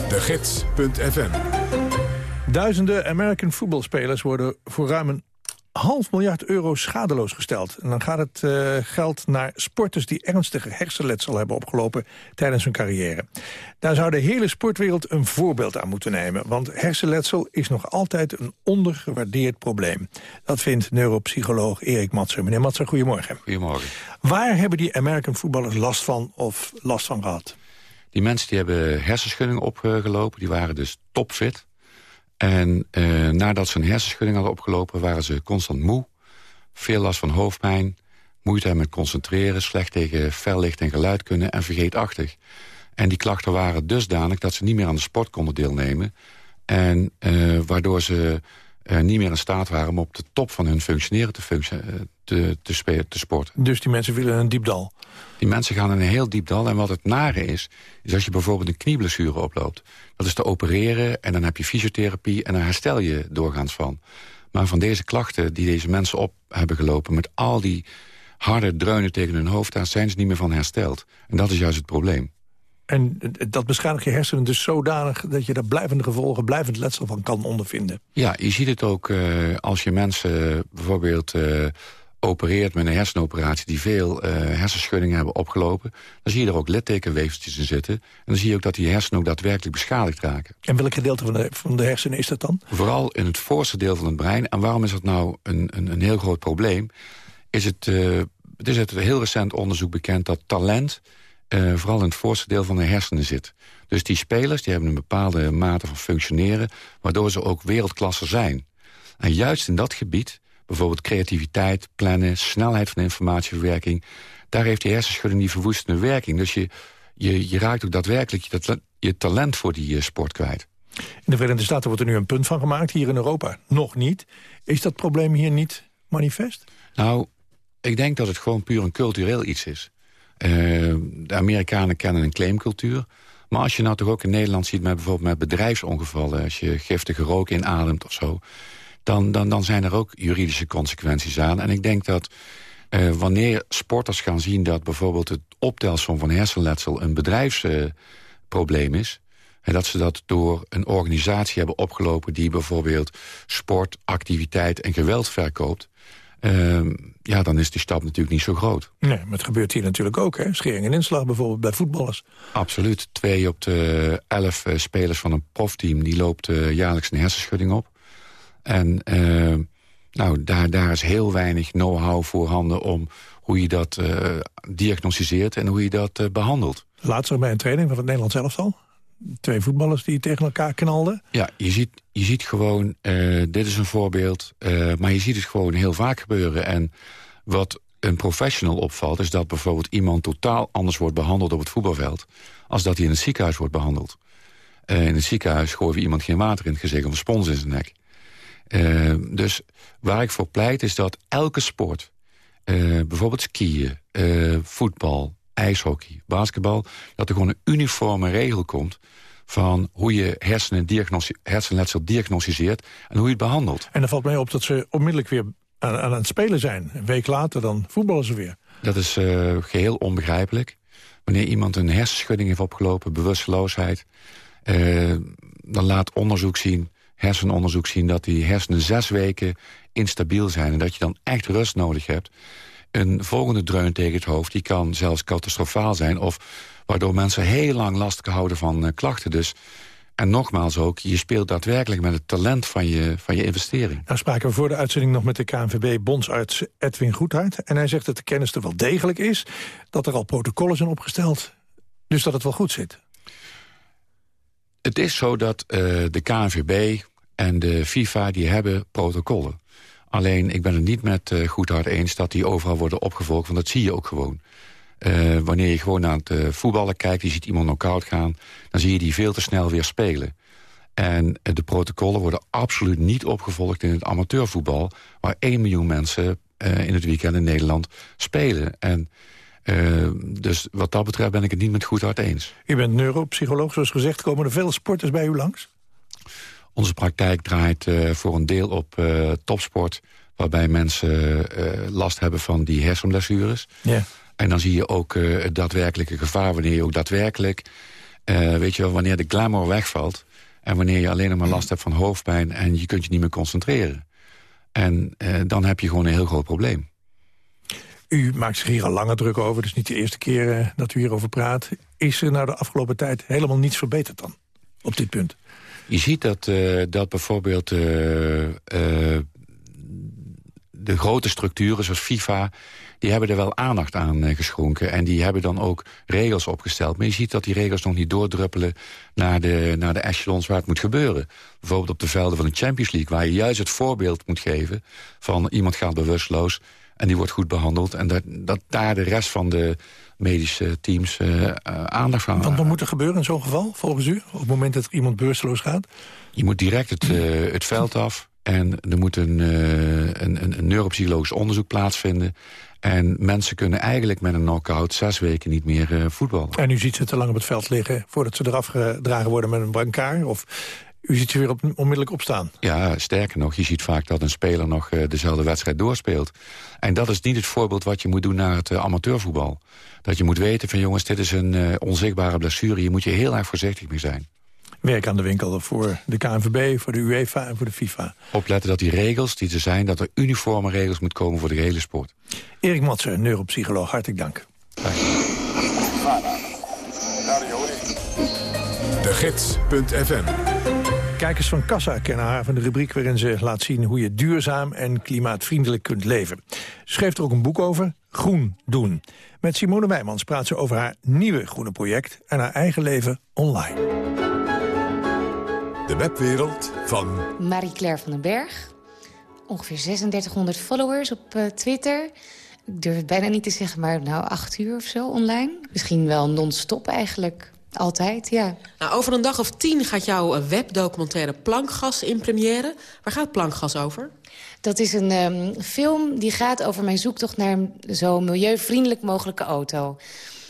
De Gids.fm Duizenden American voetbalspelers worden voor ruim een half miljard euro schadeloos gesteld. En dan gaat het eh, geld naar sporters die ernstige hersenletsel hebben opgelopen tijdens hun carrière. Daar zou de hele sportwereld een voorbeeld aan moeten nemen. Want hersenletsel is nog altijd een ondergewaardeerd probleem. Dat vindt neuropsycholoog Erik Matser. Meneer Matser, goedemorgen. Goedemorgen. Waar hebben die American voetballers last van of last van gehad? Die mensen die hebben hersenschuddingen opgelopen, die waren dus topfit. En eh, nadat ze een hersenschudding hadden opgelopen... waren ze constant moe, veel last van hoofdpijn... moeite met concentreren, slecht tegen fel licht en geluid kunnen... en vergeetachtig. En die klachten waren dusdanig dat ze niet meer aan de sport konden deelnemen... en eh, waardoor ze eh, niet meer in staat waren... om op de top van hun functioneren te, functio- te, sporten. Dus die mensen willen een diep dal. Die mensen gaan in een heel diep dal. En wat het nare is, is als je bijvoorbeeld een knieblessure oploopt. Dat is te opereren en dan heb je fysiotherapie... en dan herstel je doorgaans van. Maar van deze klachten die deze mensen op hebben gelopen... met al die harde dreunen tegen hun hoofd... daar zijn ze niet meer van hersteld. En dat is juist het probleem. En dat beschadigt je hersenen dus zodanig... dat je daar blijvende gevolgen, blijvend letsel van kan ondervinden. Ja, je ziet het ook eh, als je mensen bijvoorbeeld eh, opereert met een hersenoperatie... die veel eh, hersenschuddingen hebben opgelopen. Dan zie je er ook littekenweefseltjes in zitten. En dan zie je ook dat die hersenen ook daadwerkelijk beschadigd raken. En welk gedeelte van de, van de hersenen is dat dan? Vooral in het voorste deel van het brein. En waarom is dat nou een, een, een heel groot probleem? Is het, eh, het is uit heel recent onderzoek bekend dat talent... eh, vooral in het voorste deel van de hersenen zit. Dus die spelers die hebben een bepaalde mate van functioneren... waardoor ze ook wereldklasse zijn. En juist in dat gebied, bijvoorbeeld creativiteit, plannen... snelheid van informatieverwerking... daar heeft die hersenschudding die verwoestende werking. Dus je, je, je raakt ook daadwerkelijk je, je talent voor die eh, sport kwijt. In de Verenigde Staten wordt er nu een punt van gemaakt. Hier in Europa nog niet. Is dat probleem hier niet manifest? Nou, ik denk dat het gewoon puur een cultureel iets is. Eh, de Amerikanen kennen een claimcultuur. Maar als je nou toch ook in Nederland ziet met bijvoorbeeld met bedrijfsongevallen... als je giftige rook inademt of zo... dan, dan, dan zijn er ook juridische consequenties aan. En ik denk dat eh, wanneer sporters gaan zien... dat bijvoorbeeld het optelsom van hersenletsel een bedrijfsprobleem is... en dat ze dat door een organisatie hebben opgelopen... die bijvoorbeeld sport, activiteit en geweld verkoopt... Ehm, ja, dan is die stap natuurlijk niet zo groot. Nee, maar het gebeurt hier natuurlijk ook. Hè? Schering en inslag bijvoorbeeld bij voetballers. Absoluut. Twee op de elf eh, spelers van een profteam... die loopt eh, jaarlijks een hersenschudding op. En eh, nou, daar, daar is heel weinig know-how voorhanden... om hoe je dat eh, diagnosticeert en hoe je dat eh, behandelt. Laatst bij een training van het Nederlands elftal. Twee voetballers die tegen elkaar knalden. Ja, je ziet, je ziet gewoon, dit is een voorbeeld... maar je ziet het gewoon heel vaak gebeuren. En wat een professional opvalt... is dat bijvoorbeeld iemand totaal anders wordt behandeld op het voetbalveld... als dat hij in het ziekenhuis wordt behandeld. Eh, in het ziekenhuis gooien we iemand geen water in het gezicht... of een spons in zijn nek. Eh, dus waar ik voor pleit is dat elke sport... eh, bijvoorbeeld skiën, eh, voetbal, ijshockey, basketbal... dat er gewoon een uniforme regel komt van hoe je hersenen diagnosti- hersenletsel diagnosticeert... en hoe je het behandelt. En dan valt mij op dat ze onmiddellijk weer aan, aan het spelen zijn. Een week later dan voetballen ze weer. Dat is eh, geheel onbegrijpelijk. Wanneer iemand een hersenschudding heeft opgelopen, bewusteloosheid... dan laat onderzoek zien, hersenonderzoek zien... dat die hersenen zes weken instabiel zijn... en dat je dan echt rust nodig hebt. Een volgende dreun tegen het hoofd die kan zelfs catastrofaal zijn... of waardoor mensen heel lang last houden van eh, klachten. Dus, en nogmaals ook, je speelt daadwerkelijk met het talent van je, van je investering. Nou spraken we voor de uitzending nog met de KNVB-bondsarts Edwin Goedhart. En hij zegt dat de kennis er wel degelijk is. Dat er al protocollen zijn opgesteld. Dus dat het wel goed zit. Het is zo dat eh, de KNVB en de FIFA die hebben protocollen. Alleen, ik ben het niet met uh, Goedhart eens dat die overal worden opgevolgd... want dat zie je ook gewoon. Eh, wanneer je gewoon naar het eh, voetballen kijkt, je ziet iemand knock-out gaan... dan zie je die veel te snel weer spelen. En eh, de protocollen worden absoluut niet opgevolgd in het amateurvoetbal... waar 1 miljoen mensen eh, in het weekend in Nederland spelen. En eh, dus wat dat betreft ben ik het niet met Goedhart eens. U bent neuropsycholoog, zoals gezegd. Komen er veel sporters bij u langs? Onze praktijk draait eh, voor een deel op eh, topsport... waarbij mensen last hebben van die hersenblessures. Ja. En dan zie je ook het daadwerkelijke gevaar... wanneer je ook daadwerkelijk, weet je wel, wanneer de glamour wegvalt... en wanneer je alleen nog maar last hebt van hoofdpijn... en je kunt je niet meer concentreren. En dan heb je gewoon een heel groot probleem. U maakt zich hier al langer druk over, dus niet de eerste keer eh, dat u hierover praat. Is er nou de afgelopen tijd helemaal niets verbeterd dan, op dit punt? Je ziet dat, eh, dat bijvoorbeeld eh, de grote structuren zoals FIFA... die hebben er wel aandacht aan geschonken. En die hebben dan ook regels opgesteld. Maar je ziet dat die regels nog niet doordruppelen... naar de, naar de echelons waar het moet gebeuren. Bijvoorbeeld op de velden van de Champions League... waar je juist het voorbeeld moet geven van iemand gaat bewusteloos... en die wordt goed behandeld. En dat, dat daar de rest van de medische teams eh, eh, aandacht van Want wat moet er gebeuren in zo'n geval, volgens u? Op het moment dat er iemand bewusteloos gaat? Je moet direct het, eh, het veld af. En er moet een, een, een, een neuropsychologisch onderzoek plaatsvinden. En mensen kunnen eigenlijk met een knock-out zes weken niet meer voetballen. En u ziet ze te lang op het veld liggen voordat ze eraf gedragen worden met een brancard? Of u ziet ze weer op, onmiddellijk opstaan? Ja, sterker nog, je ziet vaak dat een speler nog eh, dezelfde wedstrijd doorspeelt. En dat is niet het voorbeeld wat je moet doen naar het eh, amateurvoetbal. Dat je moet weten van jongens, dit is een eh, onzichtbare blessure. Hier moet je heel erg voorzichtig mee zijn. Werk aan de winkel voor de KNVB, voor de UEFA en voor de FIFA. Opletten dat die regels die er zijn, dat er uniforme regels moet komen voor de hele sport. Erik Matsen, neuropsycholoog, hartelijk dank. De Gids.fm Kijkers van Kassa kennen haar van de rubriek waarin ze laat zien hoe je duurzaam en klimaatvriendelijk kunt leven. Ze schreef er ook een boek over, Groen Doen. Met Simone Wijmans praat ze over haar nieuwe groene project en haar eigen leven online. De webwereld van Marie-Claire van den Berg. Ongeveer 3600 followers op eh, Twitter. Ik durf het bijna niet te zeggen, maar nou acht uur of zo online. Misschien wel non-stop eigenlijk. Altijd, ja. Nou, over een dag of tien gaat jouw eh, webdocumentaire Plankgas in première. Waar gaat Plankgas over? Dat is een ehm, film die gaat over mijn zoektocht naar een zo milieuvriendelijk mogelijke auto.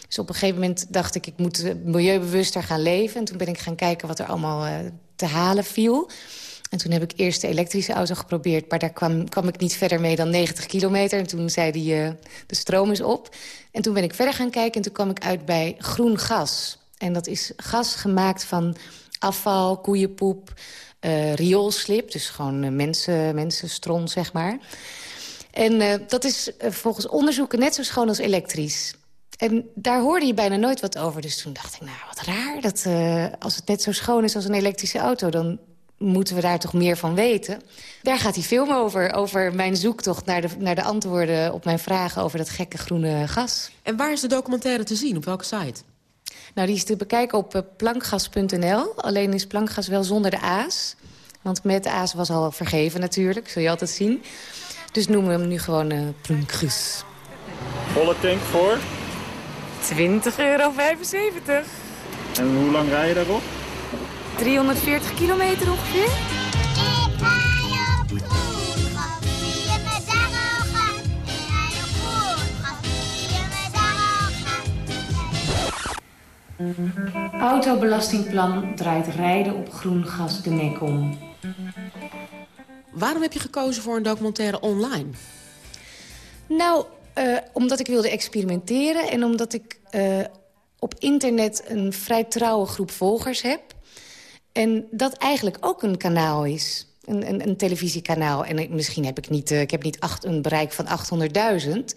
Dus op een gegeven moment dacht ik, ik moet eh, milieubewuster gaan leven. En toen ben ik gaan kijken wat er allemaal eh, te halen viel. En toen heb ik eerst de elektrische auto geprobeerd... maar daar kwam, kwam ik niet verder mee dan 90 kilometer. En toen zei die, eh, de stroom is op. En toen ben ik verder gaan kijken en toen kwam ik uit bij groen gas. En dat is gas gemaakt van afval, koeienpoep, eh, rioolslip. Dus gewoon eh, mensen, mensenstron, zeg maar. En eh, dat is volgens onderzoeken net zo schoon als elektrisch. En daar hoorde je bijna nooit wat over. Dus toen dacht ik, nou, wat raar. Dat, als het net zo schoon is als een elektrische auto... dan moeten we daar toch meer van weten. Daar gaat die film over. Over mijn zoektocht naar de, naar de antwoorden op mijn vragen... over dat gekke groene gas. En waar is de documentaire te zien? Op welke site? Nou, die is te bekijken op eh, plankgas.nl. Alleen is plankgas wel zonder de a's. Want met de a's was al vergeven natuurlijk. Zul je altijd zien. Dus noemen we hem nu gewoon eh plankgas. Volle tank voor. 20,75 euro. En hoe lang rij je daarop? 340 kilometer ongeveer. Autobelastingplan draait rijden op groen gas de nek om. Waarom heb je gekozen voor een documentaire online? Nou, eh, omdat ik wilde experimenteren en omdat ik eh, op internet een vrij trouwe groep volgers heb. En dat eigenlijk ook een kanaal is. Een, een, een televisiekanaal. En ik- misschien heb ik niet, eh, ik heb niet acht, een bereik van 800.000.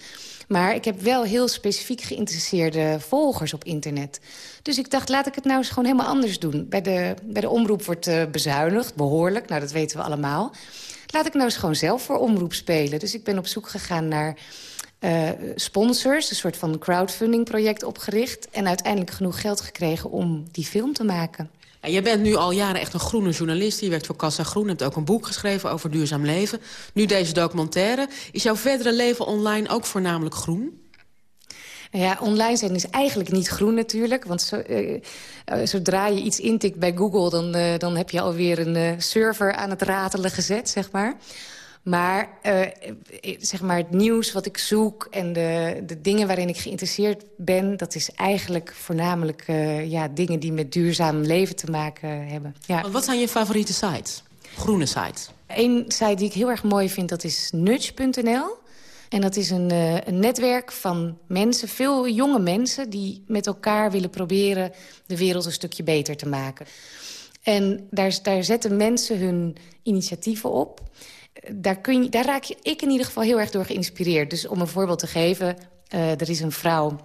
Maar ik heb wel heel specifiek geïnteresseerde volgers op internet. Dus ik dacht, laat ik het nou eens gewoon helemaal anders doen. Bij de, bij de omroep wordt eh, bezuinigd, behoorlijk. Nou, dat weten we allemaal. Laat ik nou eens gewoon zelf voor omroep spelen. Dus ik ben op zoek gegaan naar eh, sponsors. Een soort van crowdfunding project opgericht. En uiteindelijk genoeg geld gekregen om die film te maken. Jij bent nu al jaren echt een groene journalist. Je werkt voor Kassa Groen, hebt ook een boek geschreven over duurzaam leven. Nu deze documentaire. Is jouw verdere leven online ook voornamelijk groen? Nou ja, online zijn is eigenlijk niet groen natuurlijk. Want zo, eh, eh, zodra je iets intikt bij Google... dan, eh, dan heb je alweer een server aan het ratelen gezet, zeg maar. Maar, uh, zeg maar het nieuws wat ik zoek en de, de dingen waarin ik geïnteresseerd ben... dat is eigenlijk voornamelijk uh, ja, dingen die met duurzaam leven te maken hebben. Ja. Wat zijn je favoriete sites? Groene sites? Eén site die ik heel erg mooi vind, dat is nudge.nl. En dat is een, uh, een, netwerk van mensen, veel jonge mensen... die met elkaar willen proberen de wereld een stukje beter te maken. En daar, daar zetten mensen hun initiatieven op. Daar, kun je, raak je, ik in ieder geval heel erg door geïnspireerd. Dus om een voorbeeld te geven, uh, er is een vrouw...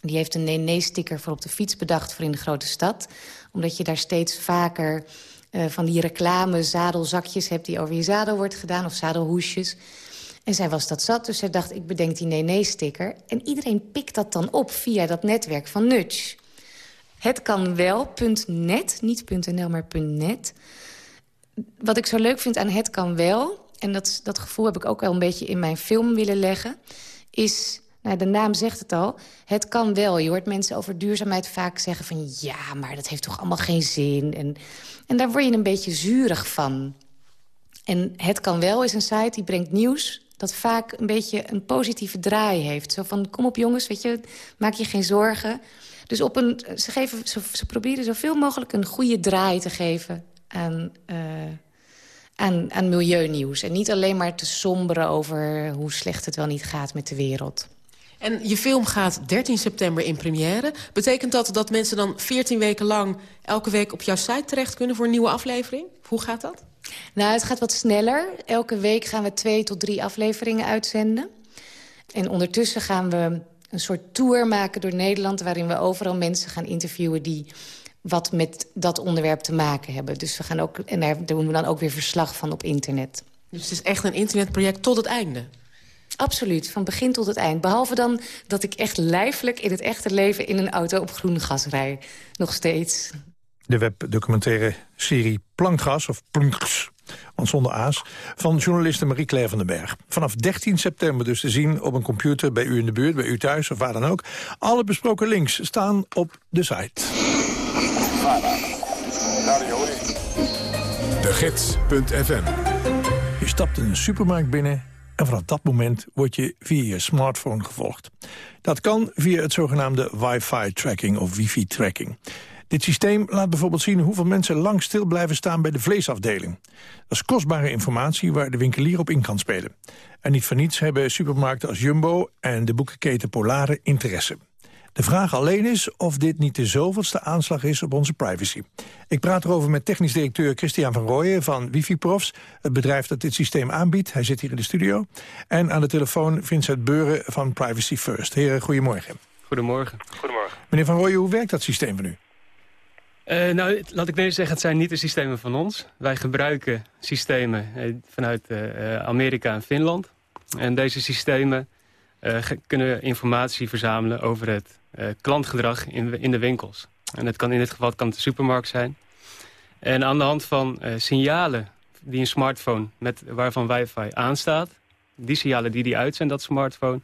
die heeft een nee-nee-sticker voor op de fiets bedacht voor in de grote stad. Omdat je daar steeds vaker uh, van die reclame zadelzakjes hebt... die over je zadel wordt gedaan, of zadelhoesjes... En zij was dat zat, dus zij dacht, ik bedenk die nee-nee-sticker. En iedereen pikt dat dan op via dat netwerk van Nudge. Het kan wel.net, niet .nl, maar .net. Wat ik zo leuk vind aan Het kan wel... en dat, dat gevoel heb ik ook wel een beetje in mijn film willen leggen... is, nou, de naam zegt het al, het kan wel. Je hoort mensen over duurzaamheid vaak zeggen van... ja, maar dat heeft toch allemaal geen zin. En, en daar word je een beetje zurig van. En Het kan wel is een site die brengt nieuws dat vaak een beetje een positieve draai heeft. Zo van, kom op jongens, weet je, maak je geen zorgen. Dus op een, ze, geven, ze, proberen zoveel mogelijk een goede draai te geven aan, uh, aan, aan milieunieuws. En niet alleen maar te somberen over hoe slecht het wel niet gaat met de wereld. En je film gaat 13 september in première. Betekent dat dat mensen dan 14 weken lang elke week op jouw site terecht kunnen voor een nieuwe aflevering? Hoe gaat dat? Nou, het gaat wat sneller. Elke week gaan we twee tot drie afleveringen uitzenden. En ondertussen gaan we een soort tour maken door Nederland... waarin we overal mensen gaan interviewen die wat met dat onderwerp te maken hebben. Dus we gaan ook, en daar doen we dan ook weer verslag van op internet. Dus het is echt een internetproject tot het einde? Absoluut, van begin tot het eind. Behalve dan dat ik echt lijfelijk in het echte leven... in een auto op groen gas rij. Nog steeds. De webdocumentaire serie Plankgas, of Planks, want zonder aas, van journaliste Marie-Claire van den Berg. Vanaf 13 september dus te zien op een computer bij u in de buurt, bij u thuis of waar dan ook. Alle besproken links staan op de site. De Gids.fm Je stapt een supermarkt binnen en vanaf dat moment word je via je smartphone gevolgd. Dat kan via het zogenaamde wifi-tracking of wifi-tracking. Dit systeem laat bijvoorbeeld zien hoeveel mensen lang stil blijven staan bij de vleesafdeling. Dat is kostbare informatie waar de winkelier op in kan spelen. En niet voor niets hebben supermarkten als Jumbo en de boekenketen Polare interesse. De vraag alleen is of dit niet de zoveelste aanslag is op onze privacy. Ik praat erover met technisch directeur Christian van Rooyen van Wifi-Profs... het bedrijf dat dit systeem aanbiedt. Hij zit hier in de studio. En aan de telefoon Vincent Beuren van Privacy First. Heren, goedemorgen. Goedemorgen. Goedemorgen. Meneer van Rooyen, hoe werkt dat systeem van u? Uh, nou, laat ik even zeggen, het zijn niet de systemen van ons. Wij gebruiken systemen uh, vanuit uh, Amerika en Finland. En deze systemen kunnen informatie verzamelen over het klantgedrag in, in de winkels. En het kan in dit geval kan het de supermarkt zijn. En aan de hand van signalen die een smartphone, met, waarvan wifi aanstaat... die signalen die die uitzendt, dat smartphone...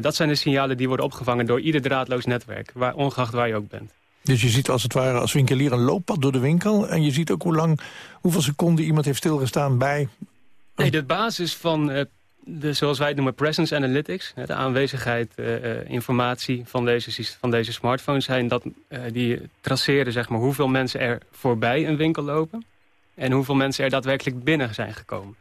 dat zijn de signalen die worden opgevangen door ieder draadloos netwerk, waar, ongeacht waar je ook bent. Dus je ziet als het ware als winkelier een looppad door de winkel... en je ziet ook hoe lang, hoeveel seconden iemand heeft stilgestaan bij... Nee, de basis van, uh, de, zoals wij het noemen, presence analytics... de aanwezigheid, uh, informatie van deze, van deze smartphones... zijn dat die traceren zeg maar, hoeveel mensen er voorbij een winkel lopen... en hoeveel mensen er daadwerkelijk binnen zijn gekomen.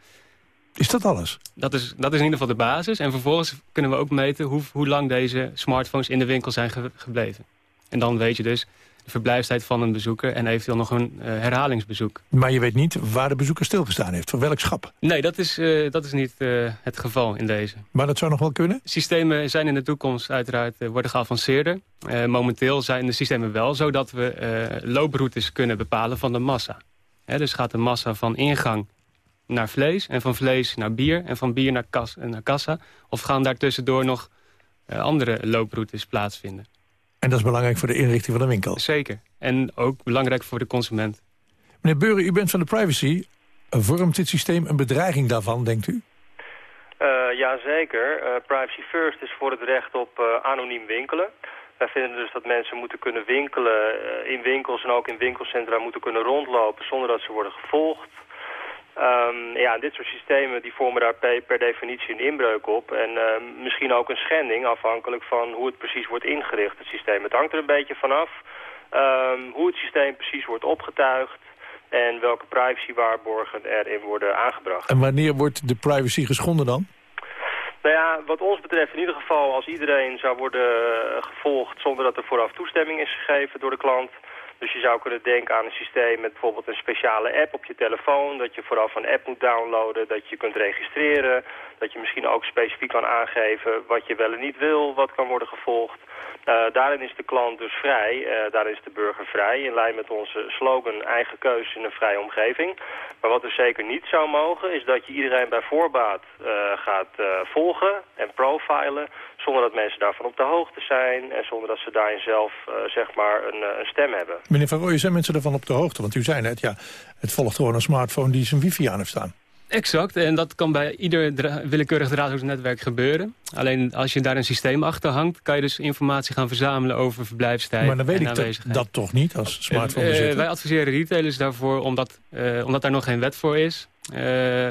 Is dat alles? Dat is, dat is in ieder geval de basis. En vervolgens kunnen we ook meten hoe, hoe lang deze smartphones in de winkel zijn ge gebleven. En dan weet je dus verblijfstijd van een bezoeker... en eventueel nog een uh, herhalingsbezoek. Maar je weet niet waar de bezoeker stilgestaan heeft, voor welk schap? Nee, dat is, uh, dat is niet uh, het geval in deze. Maar dat zou nog wel kunnen? Systemen zijn in de toekomst uiteraard worden geavanceerder. momenteel zijn de systemen wel zodat we looproutes kunnen bepalen van de massa. Hè, dus gaat de massa van ingang naar vlees en van vlees naar bier... en van bier naar, kas naar kassa. Of gaan daar tussendoor nog andere looproutes plaatsvinden. En dat is belangrijk voor de inrichting van de winkel. Zeker. En ook belangrijk voor de consument. Meneer Beuren, u bent van de privacy. Vormt dit systeem een bedreiging daarvan, denkt u? Uh, Jazeker. Uh, privacy First is voor het recht op uh, anoniem winkelen. Wij vinden dus dat mensen moeten kunnen winkelen in winkels en ook in winkelcentra moeten kunnen rondlopen zonder dat ze worden gevolgd. Ehm, ja, dit soort systemen die vormen daar per, per definitie een inbreuk op. En ehm, misschien ook een schending afhankelijk van hoe het precies wordt ingericht, het systeem. Het hangt er een beetje vanaf ehm hoe het systeem precies wordt opgetuigd en welke privacywaarborgen erin worden aangebracht. En wanneer wordt de privacy geschonden dan? Nou ja, wat ons betreft in ieder geval als iedereen zou worden eh, gevolgd zonder dat er vooraf toestemming is gegeven door de klant. Dus je zou kunnen denken aan een systeem met bijvoorbeeld een speciale app op je telefoon. Dat je vooraf een app moet downloaden, dat je kunt registreren. Dat je misschien ook specifiek kan aangeven wat je wel en niet wil, wat kan worden gevolgd. Eh, daarin is de klant dus vrij, eh, daarin is de burger vrij. In lijn met onze slogan eigen keus in een vrije omgeving. Maar wat er zeker niet zou mogen is dat je iedereen bij voorbaat eh, gaat volgen en profilen. Zonder dat mensen daarvan op de hoogte zijn en zonder dat ze daarin zelf eh, zeg maar een, eh, een stem hebben. Meneer Van Rooyen, zijn mensen ervan op de hoogte? Want u zei net, ja, het volgt gewoon een smartphone die zijn wifi aan heeft staan. Exact, en dat kan bij ieder dra willekeurig draadloos netwerk gebeuren. Alleen als je daar een systeem achter hangt... kan je dus informatie gaan verzamelen over verblijfstijd Maar dan weet en ik dat, aanwezigheid. dat toch niet als smartphone Eh, bezitter? wij adviseren retailers daarvoor, omdat, eh, omdat daar nog geen wet voor is... eh,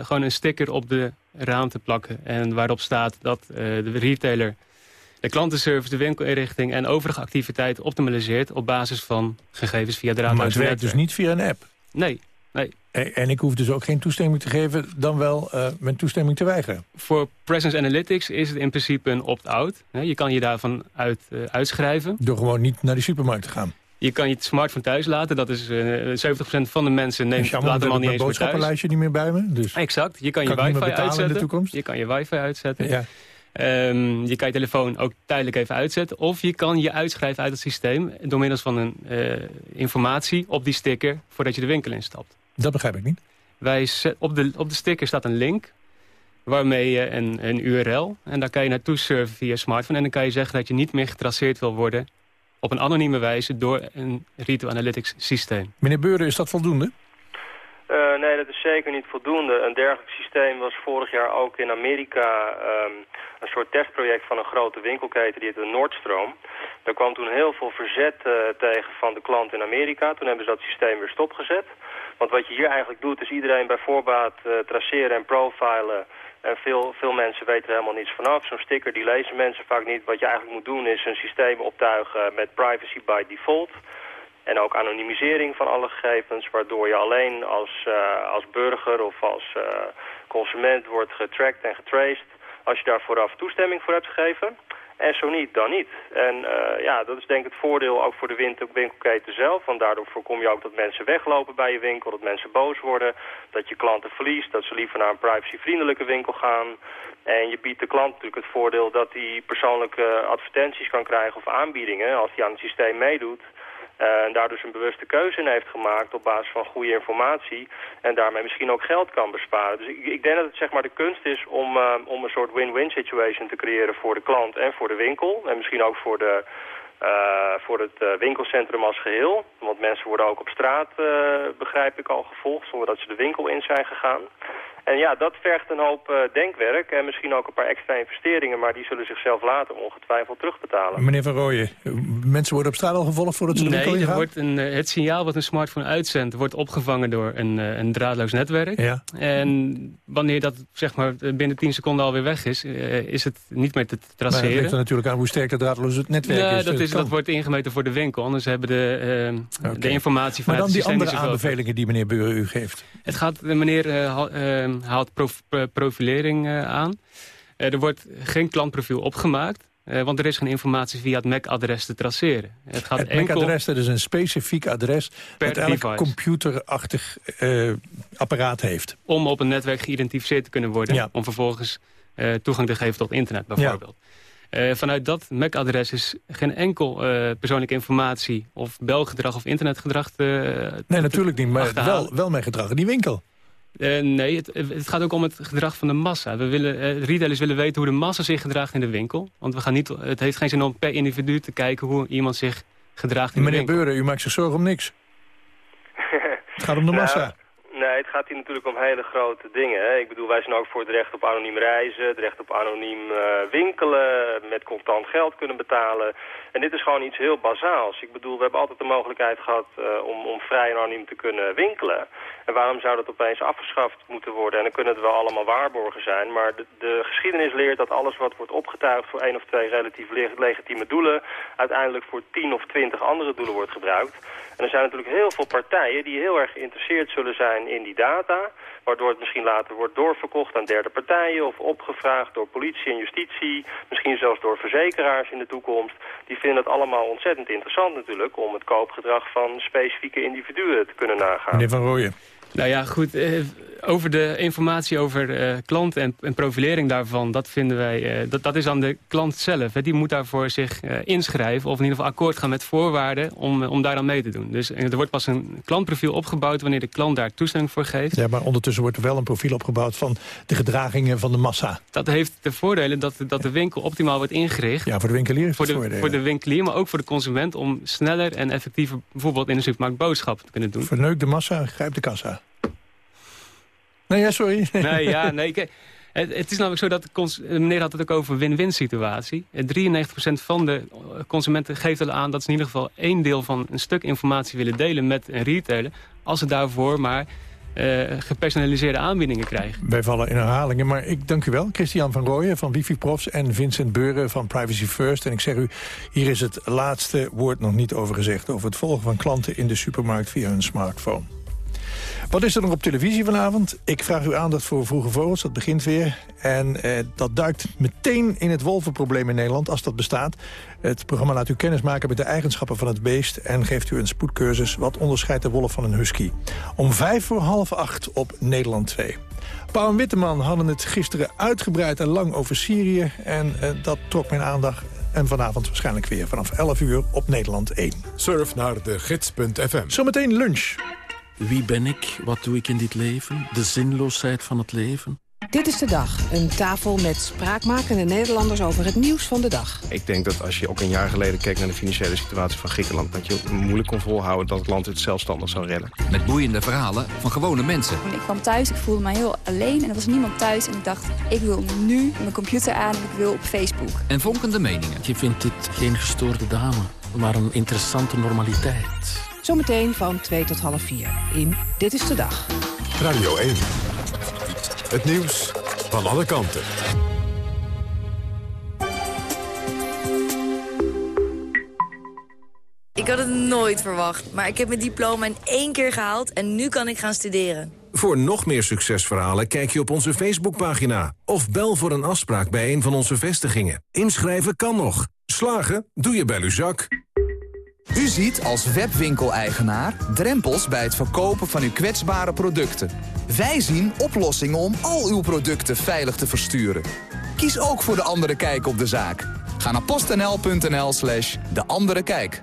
gewoon een sticker op de raam te plakken. En waarop staat dat eh, de retailer de klantenservice, de winkelinrichting... en overige activiteiten optimaliseert op basis van gegevens via draadloos Maar het werkt dus niet via een app? Nee, nee. En, en ik hoef dus ook geen toestemming te geven... dan wel eh, mijn toestemming te weigeren. Voor Presence Analytics is het in principe een opt-out. Je kan je daarvan uit, eh, uitschrijven. Door gewoon niet naar de supermarkt te gaan. Je kan je smartphone thuis laten. Dat is eh 70% van de mensen neemt Jammer, laat hem al want niet eens meer niet meer bij me. Dus. Exact. Je kan je Kan wifi betalen in de uitzetten. toekomst? Je kan je wifi uitzetten. Ja. Ehm, je kan je telefoon ook tijdelijk even uitzetten. Of je kan je uitschrijven uit het systeem... door middel van een eh, informatie op die sticker... voordat je de winkel instapt. Dat begrijp ik niet. Wij zet- op, de, op de sticker staat een link... waarmee je een, een URL... en daar kan je naartoe surfen via smartphone... en dan kan je zeggen dat je niet meer getraceerd wil worden... op een anonieme wijze door een Retail Analytics systeem. Meneer Beuren, is dat voldoende? Eh, nee, dat is zeker niet voldoende. Een dergelijk systeem was vorig jaar ook in Amerika ehm, een soort testproject van een grote winkelketen, die heette Nordstrom. Daar kwam toen heel veel verzet eh, tegen van de klant in Amerika. Toen hebben ze dat systeem weer stopgezet. Want wat je hier eigenlijk doet, is iedereen bij voorbaat eh, traceren en profilen. En veel, veel mensen weten er helemaal niets vanaf. Zo'n sticker die lezen mensen vaak niet. Wat je eigenlijk moet doen is een systeem optuigen met privacy by default. En ook anonimisering van alle gegevens, waardoor je alleen als, eh, als burger of als eh, consument wordt getracked en getraced als je daar vooraf toestemming voor hebt gegeven. En zo niet, dan niet. En eh, ja, dat is denk ik het voordeel ook voor de winkel- winkelketen zelf. Want daardoor voorkom je ook dat mensen weglopen bij je winkel, dat mensen boos worden, dat je klanten verliest, dat ze liever naar een privacyvriendelijke winkel gaan. En je biedt de klant natuurlijk het voordeel dat hij persoonlijke advertenties kan krijgen of aanbiedingen als hij aan het systeem meedoet. Eh, en daar dus een bewuste keuze in heeft gemaakt op basis van goede informatie. En daarmee misschien ook geld kan besparen. Dus ik, ik denk dat het zeg maar de kunst is om, eh, om een soort win-win situation te creëren voor de klant en voor de winkel. En misschien ook voor, de, eh, voor het winkelcentrum als geheel. Want mensen worden ook op straat, begrijp ik, al gevolgd zonder dat ze de winkel in zijn gegaan. En ja, dat vergt een hoop denkwerk en misschien ook een paar extra investeringen. Maar die zullen zichzelf later ongetwijfeld terugbetalen. Meneer Van Rooyen, mensen worden op straat al gevolgd voordat ze de Nee, ingaan? wordt een, eh, het signaal wat een smartphone uitzendt... wordt opgevangen door een, eh, een draadloos netwerk. Ja. En wanneer dat zeg maar, binnen 10 seconden alweer weg is... eh, is het niet meer te Maar het traceren. ligt er natuurlijk aan hoe sterk het draadloos het netwerk Nee, is. dat, Het is, dat wordt ingemeten voor de winkel. Anders hebben de, eh, de informatie van Maar dan het die systeem andere aanbevelingen die meneer Beuren u geeft. het gaat, de meneer ha- haalt prof- profilering aan. Er wordt geen klantprofiel opgemaakt. Eh, want er is geen informatie via het MAC-adres te traceren. Het gaat Het enkel MAC-adres, dat is een specifiek adres... Per dat elk computerachtig eh, apparaat heeft. om op een netwerk geïdentificeerd te kunnen worden. Ja. Om vervolgens eh, toegang te geven tot internet bijvoorbeeld. Vanuit dat MAC-adres is geen enkel persoonlijke informatie... of belgedrag of internetgedrag te, Nee, natuurlijk niet, maar wel, wel mijn gedrag in die winkel. Eh, nee, het, het gaat ook om het gedrag van de massa. We willen, eh, retailers willen weten hoe de massa zich gedraagt in de winkel. Want we gaan niet, het heeft geen zin om per individu te kijken hoe iemand zich gedraagt in de Meneer winkel. Beuren, u maakt zich zorgen om niks. *laughs* Het gaat om de Nou, massa. Nee, het gaat hier natuurlijk om hele grote dingen. Hè. Ik bedoel, wij zijn ook voor het recht op anoniem reizen, het recht op anoniem eh, winkelen, met contant geld kunnen betalen. En dit is gewoon iets heel bazaals. Ik bedoel, we hebben altijd de mogelijkheid gehad eh, om, om vrij en anoniem te kunnen winkelen. En waarom zou dat opeens afgeschaft moeten worden? En dan kunnen het wel allemaal waarborgen zijn, maar de, de geschiedenis leert dat alles wat wordt opgetuigd voor één of twee relatief le- legitieme doelen, uiteindelijk voor tien of twintig andere doelen wordt gebruikt. En er zijn natuurlijk heel veel partijen die heel erg geïnteresseerd zullen zijn in die data. Waardoor het misschien later wordt doorverkocht aan derde partijen of opgevraagd door politie en justitie. Misschien zelfs door verzekeraars in de toekomst. Die vinden het allemaal ontzettend interessant natuurlijk om het koopgedrag van specifieke individuen te kunnen nagaan. Meneer Van Rooyen. Nou ja, goed. eh, over de informatie over eh, klanten en, en profilering daarvan... dat vinden wij, eh, dat, dat is aan de klant zelf. Hè. Die moet daarvoor zich inschrijven... of in ieder geval akkoord gaan met voorwaarden om, om daar aan mee te doen. Dus er wordt pas een klantprofiel opgebouwd... wanneer de klant daar toestemming voor geeft. Ja, maar ondertussen wordt er wel een profiel opgebouwd van de gedragingen van de massa. Dat heeft de voordelen dat, dat de winkel optimaal wordt ingericht. Ja, voor de winkelier voor de, voor de winkelier, maar ook voor de consument... om sneller en effectiever bijvoorbeeld in de supermarkt boodschappen te kunnen doen. Verneuk de massa, grijp de kassa. Nee, ja, sorry. *laughs* Nee, ja, nee. Kijk, het, het is namelijk zo dat de cons- eh, meneer had het ook over win-win situatie. Eh, 93% van de eh, consumenten geeft al aan dat ze in ieder geval één deel van een stuk informatie willen delen met een retailer. Als ze daarvoor maar eh, gepersonaliseerde aanbiedingen krijgen. Wij vallen in herhalingen, maar ik dank u wel. Christian van Rooyen van Wifi Profs en Vincent Beuren van Privacy First. En ik zeg u, hier is het laatste woord nog niet over gezegd... over het volgen van klanten in de supermarkt via hun smartphone. Wat is er nog op televisie vanavond? Ik vraag uw aandacht voor Vroege Vogels, dat begint weer. En eh, dat duikt meteen in het wolvenprobleem in Nederland, als dat bestaat. Het programma laat u kennis maken met de eigenschappen van het beest... en geeft u een spoedcursus wat onderscheidt de wolf van een husky. Om vijf voor half acht op Nederland 2. Paul en Witteman hadden het gisteren uitgebreid en lang over Syrië... en eh, dat trok mijn aandacht. En vanavond waarschijnlijk weer vanaf 11 uur op Nederland 1. Surf naar de gids.fm. Zometeen lunch. Wie ben ik? Wat doe ik in dit leven? De zinloosheid van het leven? Dit is de dag. Een tafel met spraakmakende Nederlanders over het nieuws van de dag. Ik denk dat als je ook een jaar geleden keek naar de financiële situatie van Griekenland... dat je moeilijk kon volhouden dat het land het zelfstandig zou redden. Met boeiende verhalen van gewone mensen. Ik kwam thuis, ik voelde me heel alleen en er was niemand thuis. En ik dacht, ik wil nu mijn computer aan en ik wil op Facebook. En vonkende meningen. Je vindt dit geen gestoorde dame, maar een interessante normaliteit. Zometeen van 2 tot half 4 in Dit is de Dag. Radio 1. Het nieuws van alle kanten. Ik had het nooit verwacht, maar ik heb mijn diploma in één keer gehaald en nu kan ik gaan studeren. Voor nog meer succesverhalen kijk je op onze Facebookpagina. Of bel voor een afspraak bij een van onze vestigingen. Inschrijven kan nog. Slagen doe je bij Luzak. U ziet als webwinkeleigenaar drempels bij het verkopen van uw kwetsbare producten. Wij zien oplossingen om al uw producten veilig te versturen. Kies ook voor De Andere Kijk op de zaak. Ga naar postnl.nl slash De Andere Kijk.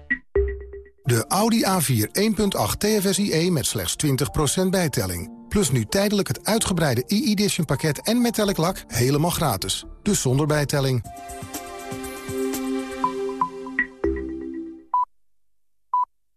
De Audi A4 1.8 TFSIe met slechts 20% bijtelling. Plus nu tijdelijk het uitgebreide e-edition pakket en metallic lak helemaal gratis. Dus zonder bijtelling.